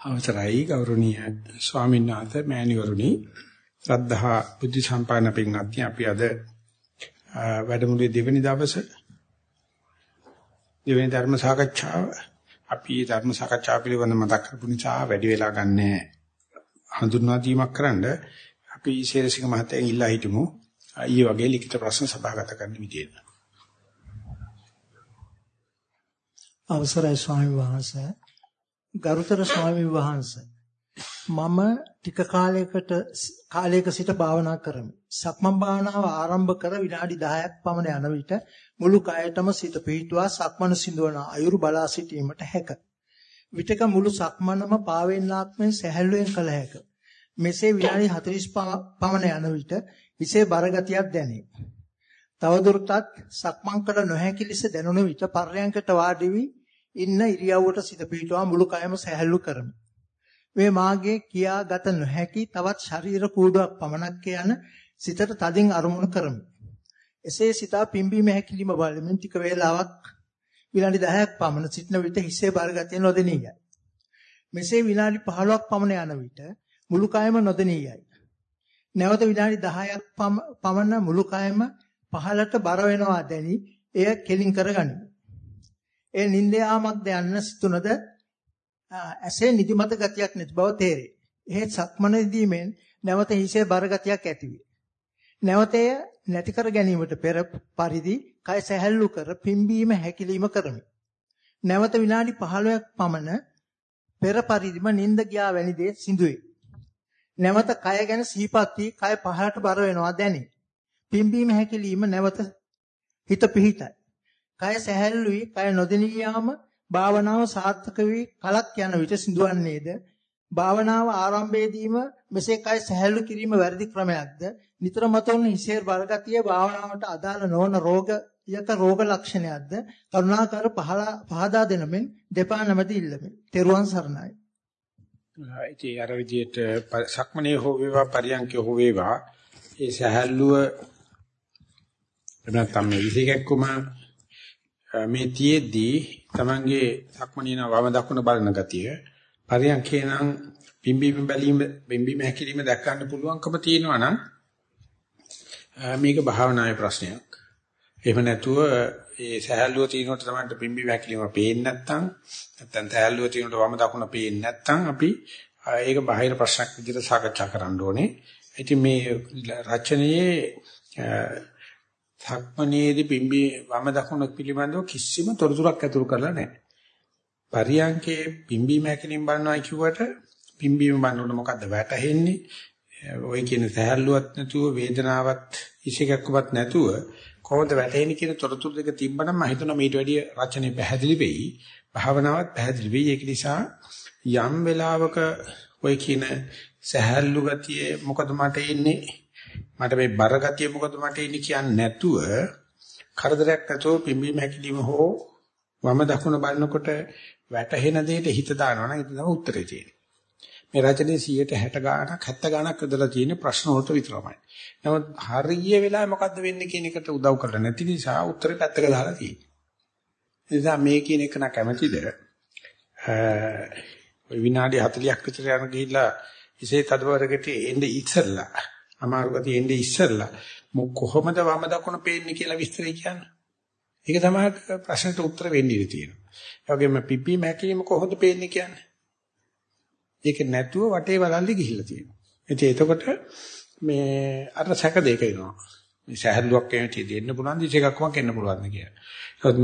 අවසරයි ගෞරවනීය ස්වාමීන් වහන්සේ මෑණිවරුනි. ශ්‍රද්ධා බුද්ධ සම්පන්න පින්වත්නි අපි අද වැඩමුළුවේ දෙවෙනි දවසේ දෙවෙනි ධර්ම සාකච්ඡාව. අපි ධර්ම සාකච්ඡාව පිළිබඳව මතක් කරපු නිසා වැඩි වෙලා ගන්න. හඳුන්වා දීමක් කරන්න අපි ශේරසික මහත්තයන් ඉල්ලා හිටමු. ඊයේ වගේ ලිඛිත ප්‍රශ්න සභාගත කරන්න විදියට. අවසරයි ස්වාමීන් වහන්සේ. ගරුතර ස්වාමීන් වහන්සේ මම ටික කාලයකට කාලයක සිට භාවනා කරමි. සක්මන් භාවනාව ආරම්භ කර විනාඩි 10ක් පමණ යන විට මුළු කයටම සිත පිහිටුවා සක්මන සිඳවන අයුරු බලා සිටීමට හැක. විටක මුළු සක්මනම පාවෙන්නාක් මෙන් සැහැල්ලුවෙන් කළ හැක. මෙසේ විනාඩි 40 පමණ යන විට හිසේ බරගතියක් දැනේ. තවදුරටත් සක්මන් කළ නොහැකි ලෙස දැනුන විට පර්යංකට වාඩි වී ඉන්න ඉරියව්වට සිත පිටවා මුළු කයම සැහැල්ලු කරමි. මේ මාගේ කියාගත නොහැකි තවත් ශරීර කූඩුවක් පමණක් යන සිතට තදින් අරමුණු කරමි. එසේ සිතා පිම්බීම හැකිලිම බලමින් ටික වේලාවක් විනාඩි 10ක් පමණ සිටන විට හිසේ බරගතිය නොදෙනී යයි. මෙසේ විනාඩි 15ක් පමණ යන විට මුළු කයම නොදෙනී යයි. නැවත විනාඩි 10ක් පමණ මුළු කයම පහළට බර වෙනවා දැනි එය කෙලින් කරගනිමි. ඒ නිින්ද යාමක්ද යන්න සිතුනද ඇසේ නිදිමත ගතියක් නැති බව තේරේ. එහෙත් සක්මනේදී මෙන් නැවත හිසේ බර ගතියක් ඇතිවේ. නැවතය නැති කර ගැනීමට පෙර පරිදි කය සැහැල්ලු කර පිම්බීම හැකිලිම කරමි. නැවත විනාඩි 15ක් පමණ පෙර පරිදිම නිින්ද ගියා වැනි දේ සිදුවේ. නැවත කය ගැන සිහිපත් වී කය පහළට බර වෙනවා දැනේ. පිම්බීම හැකිලිම නැවත හිත පිහිටයි. කය සැහැල්ලු වී කය නොදෙනී යාම භාවනාව සාර්ථක වී කලක් යන විට සිදුවන්නේද භාවනාව ආරම්භයේදීම මෙසේ කය සැහැල්ලු කිරීම වැරදි ක්‍රමයක්ද නිතර මතොන් හිසේර බරගතිය භාවනාවට අදාළ නොවන රෝග යක රෝග ලක්ෂණයක්ද කරුණාකර පහදා දෙනමින් දෙපා නැමැති ඉල්ලමි. තෙරුවන් සරණයි. ඉතින් අර විදියට සක්මනේ හෝ වේවා පරියන්කේ හෝ වේවා ඒ සහැල්ලුව එබැවින් මේ විසිකෙක්කම මේ තියේදී Tamange සක්මනින වම දකුණ බලන ගතිය පරියන්කේ නම් පිම්බීම බැලීම පිම්බීම හැකිලිම දැක් ගන්න පුළුවන්කම තියෙනවා නම් මේක භාවනාවේ ප්‍රශ්නයක්. එහෙම නැතුව ඒ සහැල්ලුව තියෙනකොට තමයි පිම්බීම හැකිලිම පේන්නේ නැත්නම් නැත්නම් සහැල්ලුව තියෙනකොට වම දකුණ පේන්නේ නැත්නම් අපි ඒක බාහිර ප්‍රශ්නයක් විදිහට සාකච්ඡා කරන්න ඕනේ. ඉතින් මේ රචනයේ ධක්මනේදී පිම්බි වම දකුණ පිළිබඳව කිසිම තොරතුරක් ඇතුළු කරලා නැහැ. පරියංකේ පිම්බීම හැකලින් බලනවා කිව්වට පිම්බීම බලනකොට මොකද්ද වැටහෙන්නේ? ඔය කියන සහැල්ලුවක් නැතුව වේදනාවක් ඉසිකක්වත් නැතුව කොහොමද වැටෙන්නේ කියන තොරතුරු දෙක තිබ්බනම් මම හිතනවා මේට වැඩිය රචනය පැහැදිලි වෙයි. භාවනාවත් පැහැදිලි වෙයි. ඒක නිසා යම් වෙලාවක ඔය කියන සහැල්ලු ගතිය මොකද මට එන්නේ මට මේ බර ගතිය මොකද මට ඉන්නේ කියන්නේ නැතුව කරදරයක් නැතුව පිම්බීම හැකිලිම හෝ වම දකුණ බලනකොට වැටහෙන දෙයට හිත දානවා නම් ඒක තමයි උත්තරේ තියෙන්නේ. මේ රචනයේ 160 ගාණක් 70 ගාණක් යදලා තියෙන ප්‍රශ්න වලට විතරමයි. නමුත් හරිය වෙලාවෙ මොකද්ද වෙන්නේ කියන එකට උදව් කරලා නැති නිසා උත්තරේ පැත්තක දාලා තියෙන්නේ. ඒ නිසා මේ කියන එක නා කැමැතිද? ඔය විනාඩි 40ක් විතර යන ගිහිල්ලා ඉසේ තදවරකට එන්නේ ඉස්සෙල්ලා අමාරු ගතිය එන්නේ ඉස්සෙල්ලා කොහොමද වම දකුණ පේන්නේ කියලා විස්තරය කියන්න. ඒක තමයි ප්‍රශ්නට උත්තර වෙන්න ඉඩ තියෙනවා. ඒ වගේම පිපි මැකීම කොහොමද පේන්නේ කියන්නේ. ඒක නැතුව වටේ වලල්ලි ගිහිල්ලා තියෙනවා. ඉතින් එතකොට මේ අර සැක දෙක එනවා. මේ සහැල්ලුවක් එන්නේ දෙන්න පුළුවන් දිශකක්මක් එන්න පුළුවන් කියලා. ඒත්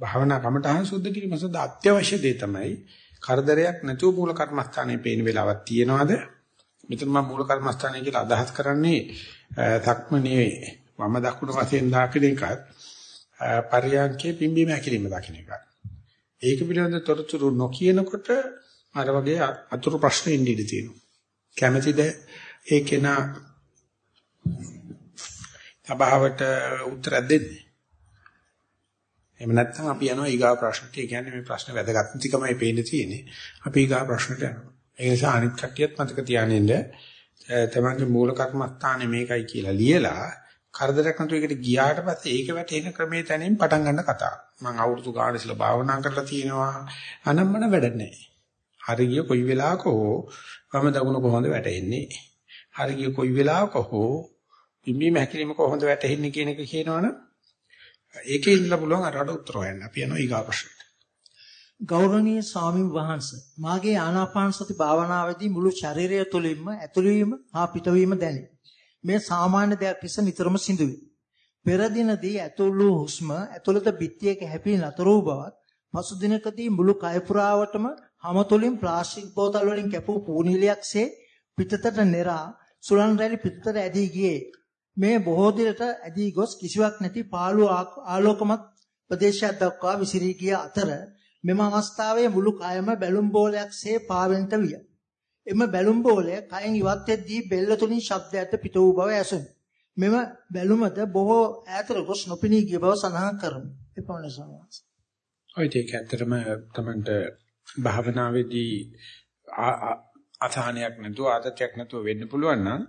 භාවනා කමටහන් සුද්ධ කිරීම සඳහා අත්‍යවශ්‍ය දේ තමයි කරදරයක් නැතුව මූල කර්මස්ථානයේ පේන වෙලාවක් තියනවාද මෙතන මම මූල කර්මස්ථානය කියලා අදහස් කරන්නේ ධක්මනේ වම දකුණ වශයෙන් දාකින එකත් පරියන්කේ පිම්බීම හැකිලිම දකින්න එකත්. ඒක පිළිබඳ තොරතුරු නොකියනකොට අර වගේ අතුරු ප්‍රශ්න ඉන්න ඉඩ තියෙනවා. කැමැතිද ඒ කෙනා සභාවට උත්තර දෙන්නේ? එහෙම නැත්නම් අපි යනවා ඊගා ප්‍රශ්නට. ඒ කියන්නේ මේ ප්‍රශ්න වැදගත් නිතිකමයි පේන්න තියෙන්නේ. අපි ඊගා ප්‍රශ්නට යනවා. ඒ නිසා අනිත් කට්ටියත් මතක තියානින්න තමන්ගේ මූල කර්මස්ථානේ මේකයි කියලා ලියලා කරදරයක් නැතුව ඒකට ගියාට පස්සේ ඒක වැටෙන ක්‍රමයේ තැනින් පටන් ගන්න කතාව. මම අවුරුදු ගානක් ඉස්සලා භාවනා කරලා තියෙනවා. අනම්මන වැඩ නැහැ. හරි ගිය කොයි වෙලාවක හෝ වම දකුණ කොහොමද වැටෙන්නේ? හරි ගිය කොයි වෙලාවක හෝ පිම්බීම හැකිලිම කොහොමද වැටෙන්නේ කියන එක කියනවනම් ඒකේ ඉඳලා පුළුවන් අරකට උත්තර හොයන්න. අපි යනවා ඊගා ප්‍රශ්නයට. ගෞරවනීය ස්වාමීන් වහන්සේ මාගේ ආනාපාන සති භාවනාවේදී මුළු ශරීරය තුළින්ම ඇතුළු වීම හා පිටවීම දැනේ. මේ සාමාන්‍ය දෙයක් ලෙස නිතරම සිදුවේ. පෙර දිනදී ඇතුළු හුස්ම ඇතුළත බිත්තියක හැපී නතර වූ බවත් පසු දිනකදී මුළු කය පුරාවටම හම තුළින් ප්ලාස්ටික් බෝතල් වලින් කැපූ පූනිලියක්සේ පිටතට නෙරා සුලන් රැලි පිටතට ඇදී ගියේ. මේ බොහෝ දිනට ඇදී ගොස් කිසිවක් නැති පාළු ආලෝකමත් ප්‍රදේශයක් දක්වා විසිරී ගිය අතර මෙම අවස්ථාවේ මුළු කයම බැලුම් බෝලයක්සේ පාවෙන්ට විය. එම බැලුම් බෝලය කයෙන් ඉවත් වෙද්දී බෙල්ල තුලින් ශබ්දයට පිට වූ බව ඇසුණි. මෙම බැලුමද බොහෝ ඈතට ගොස් නොපෙනී ගිය බව සඳහන් කරමු. එපමණ සමහස. ඔය දෙක ඇත්තටම තමන්ට භාවනාවේදී අසහනයක් නැතුව ආතතියක් නැතුව වෙන්න පුළුවන් නම්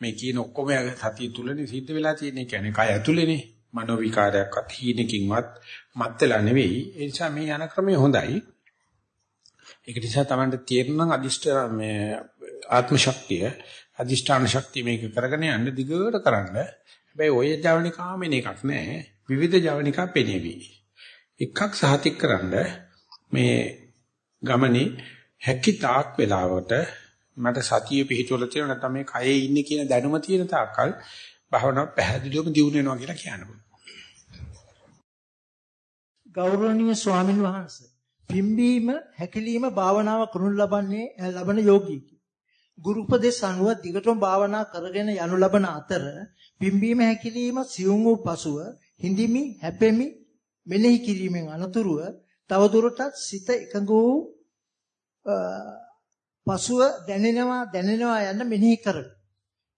මේ කියන ඔක්කොම සතිය තුලනේ සිද්ධ වෙලා තියෙන්නේ කියන්නේ කය ඇතුලේනේ මනෝ විකාරයක්වත් හීනකින්වත් මත් වෙලා නෙවෙයි. ඒ නිසා මේ යන ක්‍රමය හොඳයි. ඒක නිසා Tamanට තේරෙන අදිෂ්ඨ මේ ආත්ම ශක්තිය අදිෂ්ඨාන ශක්තිය මේක කරගෙන යන්න දිගට කරන්න. හැබැයි ඔය ජවනිකාමෙන් එකක් නෑ. විවිධ ජවනිකා පෙනේවි. එකක් සහතික කරන්න මේ ගමනේ හැකි තාක් වෙලාවට මට සතිය පිහිටවල තියෙන නැත්නම් මේ කයේ ඉන්නේ කියන දැනුම තියෙන තාක්කල් භාවනාව පැහැදිලිවම දියුණු වෙනවා කියලා කියන්න පුළුවන්. ගෞරවනීය ස්වාමින් වහන්සේ පිම්බීම හැකිලිම භාවනාව කරනු ලබන්නේ ලබන යෝගීකි. ගුරු උපදේශ අනුව දිගටම භාවනා කරගෙන යනු ලබන අතර පිම්බීම හැකිලිම සියුම් වූ පසුව හිඳිමි හැපෙමි මෙනෙහි කිරීමෙන් අනතුරුව තවදුරටත් සිත එකඟ වූ පසුව දැනෙනවා දැනෙනවා යන මෙනෙහි කරමි.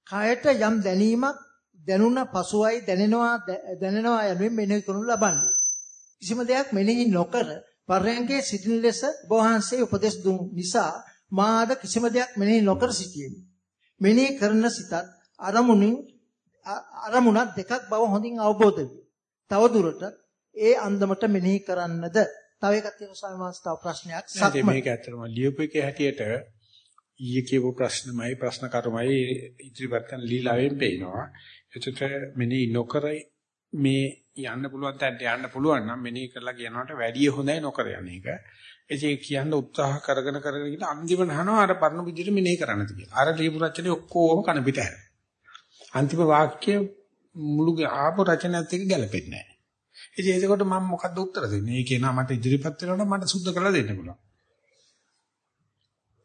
කායට යම් දැනීමක් දැනුණ පසුවයි දැනෙනවා දැනෙනවා යනුවෙන් මෙනෙහි කරනු ලබන්නේ. කිසිම දෙයක් මෙනෙහි නොකර පර්යංකේ සිටින ලෙස වහන්සේ උපදෙස් දුන් නිසා මා අද කිසිම දෙයක් මෙනෙහි නොකර සිටියෙමි. මෙනෙහි කරන සිතත් අරමුණින් අරමුණක් දෙකක් බව හොඳින් අවබෝධ වේ. තව දුරට ඒ අන්දමට මෙනෙහි කරන්නද තව එකක් තියෙනවා තව ප්‍රශ්නයක් සත්‍ය මේක ඇත්තටම ලියුපු එකේ හැටියට ඊයේ කියපු ප්‍රශ්නමයි ප්‍රශ්න කර්මයි ඉදිරිපත් කරන ලීලාවෙන් පේනවා. එතකොට මෙනෙහි නොකර මේ යන්න පුළුවන් තැනට යන්න පුළුවන් නම් මෙනෙහි කරලා කියනකට වැඩි හොඳයි නොකර යන එක. ඒ කියන්න උත්සාහ කරගෙන කරගෙන ගිහලා අන්තිම නහනවා අර පරණ විදිහට මෙනෙහි කරන්නද කියලා. අර ලියපු රචනයේ ඔක්කොම කන පිට හැරෙනවා. අන්තිම වාක්‍ය මුළු ආපු රචනයත් එක්ක ගැලපෙන්නේ නැහැ. ඉතින් ඒකකොට මම මොකද්ද උත්තර දෙන්නේ? ඒ කියනවා මට ඉදිරිපත් වෙනකොට මට සුද්ධ කරලා දෙන්න පුළුවන්.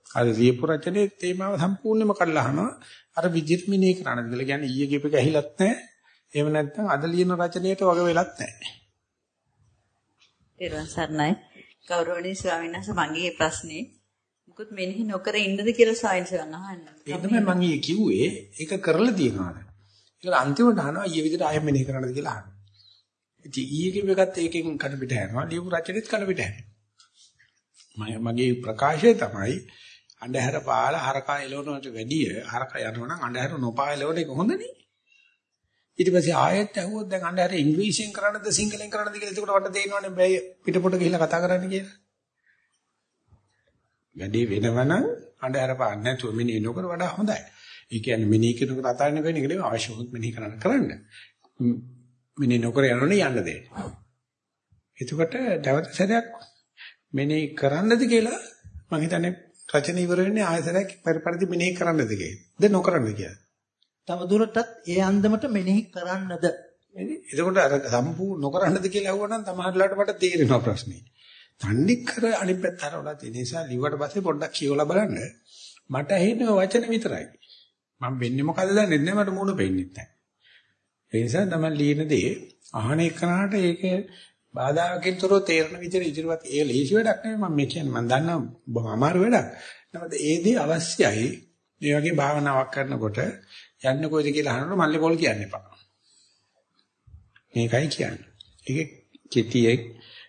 අර ලියපු රචනයේ තේමාව සම්පූර්ණයෙන්ම කඩලා අහනවා. අර විදිහට මෙනෙහි කරන්නද කියලා. කියන්නේ ඊයේ කියප එක ඇහිලත් නැහැ. එහෙම නැත්නම් අද ලියන රචනයට වග වෙලත් නැහැ. ඊළඟ සර්ණයි ගෞරවනීය ස්වාමීන් වහන්සේ මගේ ප්‍රශ්නේ මුකුත් මෙනෙහි නොකර ඉන්නද කියලා සායන්ස් ගන්න අහන්න. ඒක තමයි මම ඊයේ කිව්වේ. ඒක කරලා තියෙනවාද? ඒක අන්තිමට අහනවා ඊයේ විදිහට ආයෙ මෙනෙහි කරන්නද කියලා අහනවා. ඉතින් ඊයේ කිව්ව එකත් ඒකෙන් කන පිට යනවා. ලියපු රචනෙත් කන පිට යනවා. මගේ ප්‍රකාශය තමයි අන්ධහැර පාලා හරකා එලවනට වැඩිය හරකා යනවනම් අන්ධහැර නොපා එලවන එක හොඳනේ. ඊට පස්සේ ආයෙත් ඇහුවොත් දැන් අnder ඉංග්‍රීසියෙන් කරන්නද සිංහලෙන් කරන්නද කියලා එතකොට වට තේරෙනවනේ බෑ පිටපොට ගිහිල්ලා කතා කරන්න කියලා. වැඩේ වෙනවනම් අnder පාන්න නැතුව මිනිහ නොකර වඩා හොඳයි. ඒ කියන්නේ මිනිහ කෙනෙකුට අතාරින්න වෙන එක නෙවෙයි අවශ්‍ය වුත් මිනිහ කරන්න කරන්න. මිනිහ නොකර යනෝනේ යන්න දෙන්න. එතකොට දවස් සැරයක් මිනිහ කරන්නද කියලා මම හිතන්නේ රචන ඉවර වෙන්නේ ආයතරයක් පරිපරිදි මිනිහ කරන්නද කියලා. ද නොකරන්නද කියලා. තවදුරටත් ඒ අන්දමට මෙනෙහි කරන්නද? එතකොට අර සම්පූර්ණ නොකරන්නද කියලා අහුවනම් තමහරලාට මට තේරෙනවා ප්‍රශ්නේ. තන්නේ කර අනිත් පැත්ත හරවලා තියෙන නිසා ලිව්වට පස්සේ පොඩ්ඩක් කියවලා බලන්න. මට ඇහෙන්නේ වචන විතරයි. මම වෙන්නේ මොකද දන්නේ නැහැ මට මූණ පෙන්නේ නැහැ. ඒ නිසා තමයි ලියන දේ අහන එකනට ඒකේ බාධාකින් තොරව තේරෙන විදිහට ඉදිරියට ඒ ලේසි වැඩක් නෙවෙයි මම මේ කියන්නේ මම දන්නවා බොහොම අමාරු වැඩක්. නමුත් ඒ දේ අවශ්‍යයි. මේ වගේ භාවනාවක් කරනකොට යන්නේ කොයිද කියලා අහනකොට මල්ලේ පොල් කියන්න එපා. මේකයි කියන්නේ. ඒක කෙටියෙන්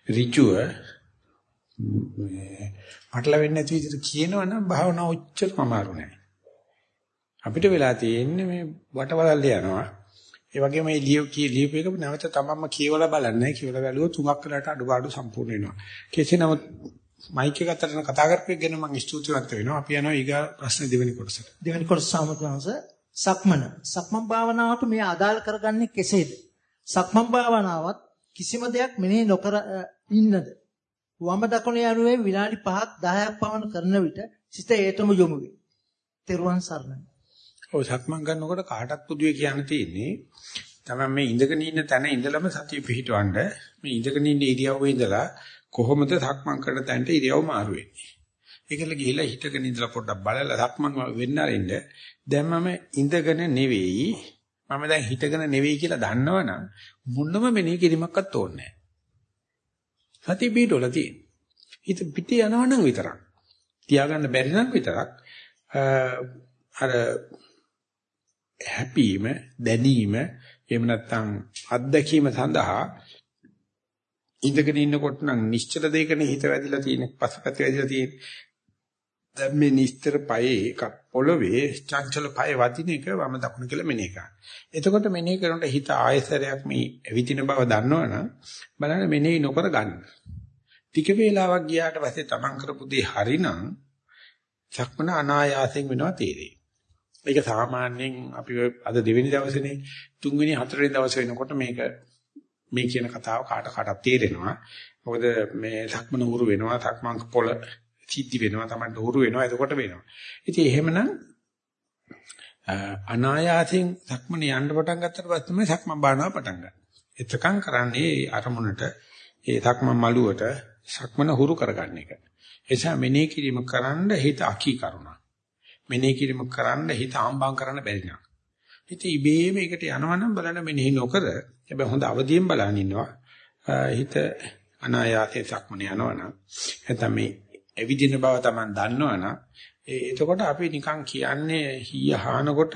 ඍජුව මටල වෙන්නේ නැති විදිහට කියනවනම් භාවනාව උච්චරම අමාරු නෑ. අපිට වෙලා තියෙන්නේ මේ වටවලල්ල යනවා. ඒ වගේම මේ ලියු කී ලියුප එක නැවත තමන්ම කියවලා බලන්නේ කියවලා බැලුවොත් තුනක් කරලා අඩුපාඩු සම්පූර්ණ වෙනවා. කෙසේ නමුත් මයික් එක අතරන කතා කරපෙක් ගැන මම ස්තුතිවන්ත වෙනවා. අපි යනවා ඊගා ප්‍රශ්න දෙවෙනි කොටසට. දෙවෙනි කොටස සාමතුංශ සක්මන. සක්මන් භාවනාවට මේ අදාළ කරගන්නේ කෙසේද? සක්මන් භාවනාවත් කිසිම දෙයක් මෙනෙහි නොකර ඉන්නද? වම දකුණ යනුවේ විනාඩි 5ක් 10ක් පමණ කරන විට සිත ඒතම යොමු වේ. තෙරුවන් සරණයි. ඔය සක්මන් කරනකොට කාටත් පුදුවේ කියන්න තියෙන්නේ තමයි මේ ඉඳගෙන ඉන්න තැන ඉඳලම සතිය පිහිටවන්න මේ ඉඳගෙන ඉන්න ඉරියව්වේ ඉඳලා කොහොමද සක්මන් කරන තැනට ඉරියව් මාරු වෙන්නේ. ඒකල ගිහිලා හිටගෙන ඉඳලා පොඩ්ඩක් බලලා සක්මන් වෙන්න අරින්න දැන් මම ඉඳගෙන නෙවෙයි මම දැන් හිටගෙන නෙවෙයි කියලා දන්නවනම් මොනම මෙනෙහි කිරීමක්වත් ඕනේ නැහැ. සතිය පිහිටවල තියෙන. හිත පිටේ යනවනම් විතරක්. තියාගන්න බැරි නම් විතරක් අර හැපීම දැනීම එහෙම නැත්නම් අත්දැකීම සඳහා ඉඳගෙන ඉන්නකොට නම් නිශ්චල දෙයකනේ හිත වැදිලා තියෙන පසුපැත වැදිලා තියෙන දැන් මේ නිස්තර පයේ එක පොළවේ චංචල පය වදින එක වම දකුණ කියලා මෙනෙහි කරනවා. එතකොට මෙනෙහි කරනකොට හිත ආයසරයක් මේ ඇවිදින බව දන්නවනම් බලන්න මෙනෙහි නොකර ගන්න. ටික වේලාවක් ගියාට පස්සේ තමන් කරපු දේ හරිනම් චක්මන අනායාසයෙන් වෙනවා තේරෙයි. ඒක සාමාන්‍යයෙන් අපි අද දෙවෙනි දවසේනේ තුන්වෙනි හතරවෙනි දවසේ වෙනකොට මේක මේ කියන කතාව කාට කාටත් තේරෙනවා. මොකද මේ සක්මන උරු වෙනවා, සක්මන් පොළ සිද්ධි වෙනවා, Tamanට උරු වෙනවා, එතකොට වෙනවා. ඉතින් එහෙමනම් අනායාසයෙන් සක්මන යන්න පටන් ගත්තට පස්සේ තමයි සක්මන් බානවා පටන් ගන්න. එතකන් කරන්නේ අරමුණට ඒ සක්මන් මළුවට සක්මන හුරු කරගන්න එක. එසා මෙනෙහි කිරීම කරන්න හිත අකී කරුණා. මෙනෙහි කිරීම කරන්න හිත ආම්බම් කරන්න බැරි නෑ. ඉතින් ඉබේම ඒකට යනවනම් බලන්න මෙනෙහි නොකර හැබැයි හොඳ අවදියෙන් බලන් ඉන්නවා. හිත අනායාසයෙන් සක්මන යනවනම් නැත්නම් මේ එවිදින බව Taman දන්නවනම් ඒ එතකොට අපි නිකන් කියන්නේ හීය හානකොට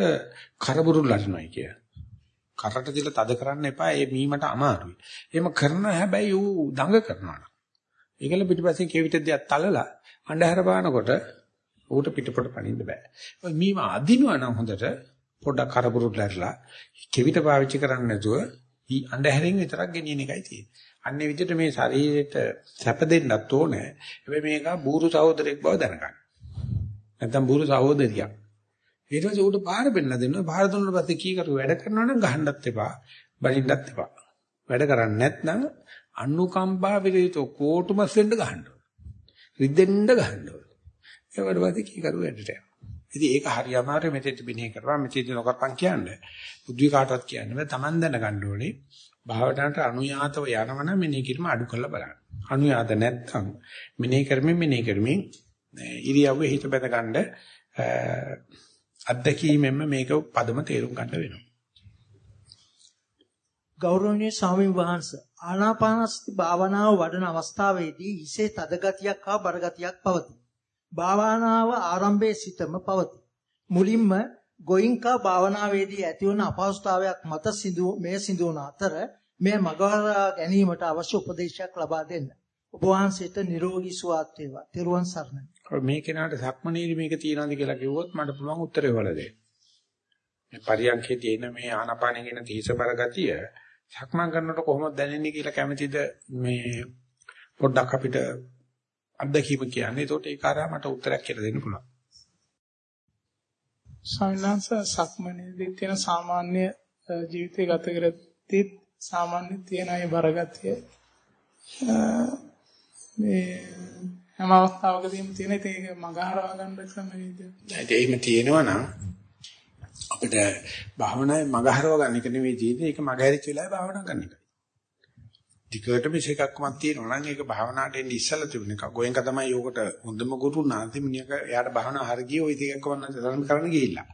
කරබුරුල් අරිනවයි කිය. කරට දිලා තද කරන්න එපා ඒ මීමට අමාරුයි. එහෙම කරන හැබැයි ඌ දඟ කරනවා. ඒකල පිටිපස්සේ කෙවිත දෙයක් තලලා අන්ධහර පානකොට ඌට පිටපොට පනින්න බෑ. මීම අදිනවා නම් හොඳට පොඩ්ඩක් කරබුරුල් ඇරලා කෙවිත පාවිච්චි කරන්නේ නැතුව අන්ධහැරෙන් විතරක් ගෙනියන එකයි තියෙන්නේ. අන්නේ විදිහට මේ ශරීරයට සැප දෙන්නත් ඕනේ. හැබැයි මේක බూరు සහෝදරෙක් බව දැනගන්න. නැත්තම් බూరు සහෝදරියක්. ඊට පස්සේ උඩ පාර පෙන්නලා දෙනවා. පාර දුන්නාට පස්සේ කී කරු වැඩ කරනවා නම් ගහන්නත් එපා. බනින්නත් එපා. වැඩ කරන්නේ නැත්නම් අනුකම්පා විරහිත කෝටුමස් වෙන්න ගහන්න ඕන. රිදෙන්න ගහන්න ඕන. ඒවට පස්සේ කී කරු වැඩට යනවා. ඉතින් ඒක හරි අමාරුයි මෙතෙත් බිනේ කරපන් මෙතෙත් නොකරපන් කියන්නේ. බුද්ධි කාටවත් කියන්නේ බෑ. Taman දැනගන්න ඕනේ. භාවනාවට අනුයාතව යනවනම් මෙනේ කිරීම අඩු කරලා බලන්න. අනුයාත නැත්නම් මෙනේ කරමින් මෙනේ කරමින් ඉරියව්වේ හිත බැඳ ගන්න අත්දැකීමෙන්ම මේක පදම තේරුම් ගන්න වෙනවා. ගෞරවනීය ස්වාමීන් වහන්සේ ආනාපානසති භාවනාව වඩන අවස්ථාවේදී හිසේ තද ගතියක් හා බර ගතියක් පවතී. භාවනාව ආරම්භයේ සිටම පවතී. මුලින්ම ගෝයින්කා භාවනාවේදී ඇතිවන අපහසුතාවයක් මත සිදු මේ සිදුවන අතර මේ මගහරා ගැනීමට අවශ්‍ය උපදේශයක් ලබා දෙන්න. ඔබ වහන්සේට නිරෝගී සුවපත් වේවා. තෙරුවන් සරණයි. මේ කෙනාට සක්මනීරි මේක තියනවාද කියලා කිව්වොත් මට පුළුවන් උත්තරේ වල දෙන්න. මේ පරියන්කේදී එන මේ ආනාපානෙ කියන තීසබර ගතිය සක්මන් කරනකොට කොහොමද දැනෙන්නේ කියලා කැමතිද මේ පොඩ්ඩක් අපිට අත්දැකීම කියන්නේ. ඒකට ඒක ආරා මට උත්තරයක් කියලා දෙන්න පුළුවන්. සවිනාස සක්මනේදී තියෙන සාමාන්‍ය ජීවිතය ගත කරද්දී සාමාන්‍ය තියෙන අය බරගතිය මේ හැම අවස්ථාවකදීම තියෙන ඒක මගහරවා ගන්න ක්‍රමයේද ඒත් එහෙම තියෙනවා නම් අපිට භාවනාවේ මගහරව ගන්න එක නෙවෙයි තියෙන්නේ ඒක මගහැරිච්ච වෙලාවේ භාවනා කරන එකයි. ටිකට මේකක්මක් තියෙනවා නම් ඒක භාවනාවට එන්නේ ඉස්සලා තිබුණ එක. ගෝයෙන්ක තමයි යෝකට හොඳම ගුරු නාති මිනිහක එයාට භාවනා හරිය ওই ටිකක් වන්න තරම් කරන්න ගිහිල්ලා.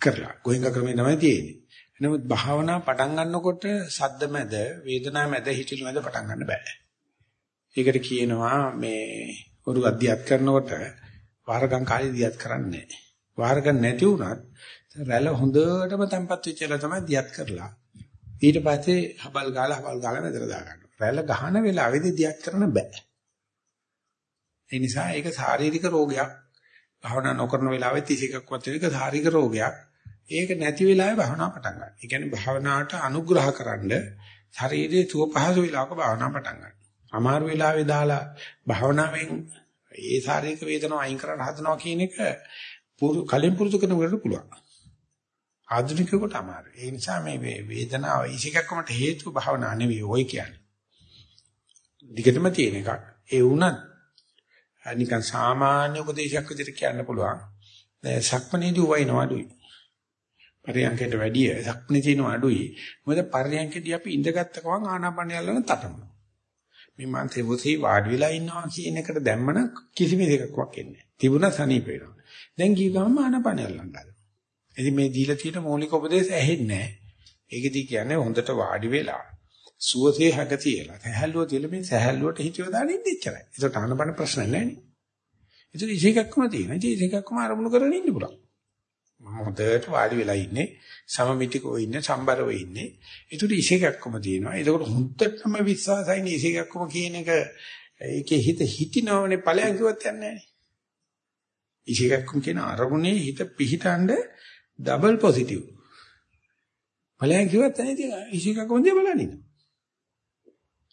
කරලා ගෝයෙන්ක ක්‍රමේ තමයි තියෙන්නේ. නමුත් භාවනා පටන් ගන්නකොට සද්ද මැද වේදනා මැද හිතිලි මැද පටන් ගන්න බෑ. ඒකට කියනවා මේ උරු අධ්‍යාත් කරනකොට වාරගම් කාලේ දියත් කරන්නේ නැහැ. වාරගම් නැති වුණත් රැළ හොඳටම තැම්පත් වෙච්ච එක තමයි දියත් කරලා ඊට පස්සේ හබල් ගාලා හබල් ගාලා මෙතන දා ගන්නවා. රැළ ගහන වෙලාවෙදී දියත් කරන්න බෑ. ඒ නිසා ඒක ශාරීරික රෝගයක්. භාවනා නොකරන වෙලාවෙත් ඉසිකක්වත් එක ශාරීරික රෝගයක්. ඒක නැති වෙලාවේ භාවනා පටන් ගන්න. ඒ කියන්නේ භාවනාවට අනුග්‍රහ කරන්න ශරීරයේ සුව පහසු වෙලාවක භාවනා පටන් ගන්න. අමාරු වෙලාවේ දාලා භාවනාවෙන් ඒ ශාරීරික වේදනාව අයින් කරන්න හදනවා කියන එක කලින් පුරුදු කරනකොට පුළුවන්. ආධුනිකයෙකුට අමාරුයි. ඒ නිසා මේ වේදනාව ඉසිකක්කමට හේතු භාවනා නෙවෙයි ඔය කියන්නේ. දිගටම තියෙන එකක්. ඒ වුණත් නිකන් සාමාන්‍ය උපදේශයක් විදිහට කියන්න පුළුවන්. දැන් සක්මනේදී වයින්ව අඩුයි. පරියන්කයට වැඩිය සක්මනේ තියෙන අඩුයි. මොකද පරියන්කදී අපි ඉඳගත්ත ගමන් ආනාපානය යලන තටමන. මේ මං තෙමුසී වාඩි වෙලා ඉන්නවා කියන එකට දැම්මන කිසිම දෙයක් එන්නේ නැහැ. තිබුණා සනීප වෙනවා. දැන් ගිය ගමන් ආනාපානය යලන්න ගන්නවා. ඉතින් මේ දීලා තියෙන මৌলিক උපදේශ ඇහෙන්නේ නැහැ. ඒකදී කියන්නේ හොඳට වාඩි වෙලා සුවසේ හැක තියලා සහැල්ලුව තියලා මේ සහැල්ලුවට හිතියව දාන්න ඉන්න ඉච්චරයි. ඒක තානපන ප්‍රශ්න නැහැ නේ. ඒක ඉසේකක්ම තියෙනවා. ඉතින් ඉසේකක්ම අරමුණු කරගෙන ඉන්න පුළුවන්. මම හොඳට වාඩි වෙලා ඉන්නේ සමමිතිකෝ ඉන්නේ සම්බරව ඉන්නේ. ඒකට ඉසේකක්ම තියෙනවා. ඒකට හොඳටම විශ්වාසයි ඉසේකක්ම කියන එක ඒකේ හිත හිතිනවනේ ඵලයන් කිව්වත් යන්නේ නැහැ. ඉසේකක්ම කියන අරමුණේ හිත පිහිටande ඩබල් පොසිටිව්. ඵලයන් කිව්වත් නැහැ ඉතින් ඉසේකක්ම දිහා බලන්නේ.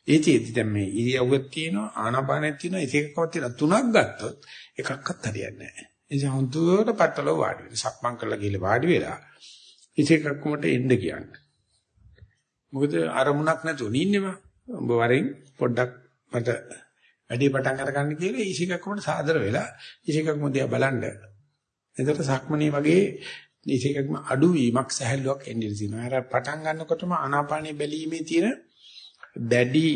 ඒකෙදි දැන් මේ ඉරියව්වක් තියෙනවා ආනාපානෙත් තියෙනවා එක එකක්වත් තියෙනවා තුනක් ගත්තොත් එකක්වත් හරියන්නේ නැහැ. ඒ නිසා හොඳට පట్టල වාඩි වෙන්න. සක්මන් කරලා ගිහලා වාඩි වෙලා එක එකක්කට එන්න කියන්නේ. මොකද අරමුණක් නැතුව නින්නේම. ඔබ වරින් පොඩ්ඩක් මට වැඩි පටන් අරගන්න කියලා ඊසිකක්කට සාදර වෙලා ඊසිකක්ම දිහා බලන්න. එතකොට සක්මණේ වගේ ඊසිකක්ම අඩුවීමක් සහැල්ලුවක් එන්නේ තියෙනවා. අර පටන් ගන්නකොටම ආනාපානිය බැලීමේ තියෙන දැඩි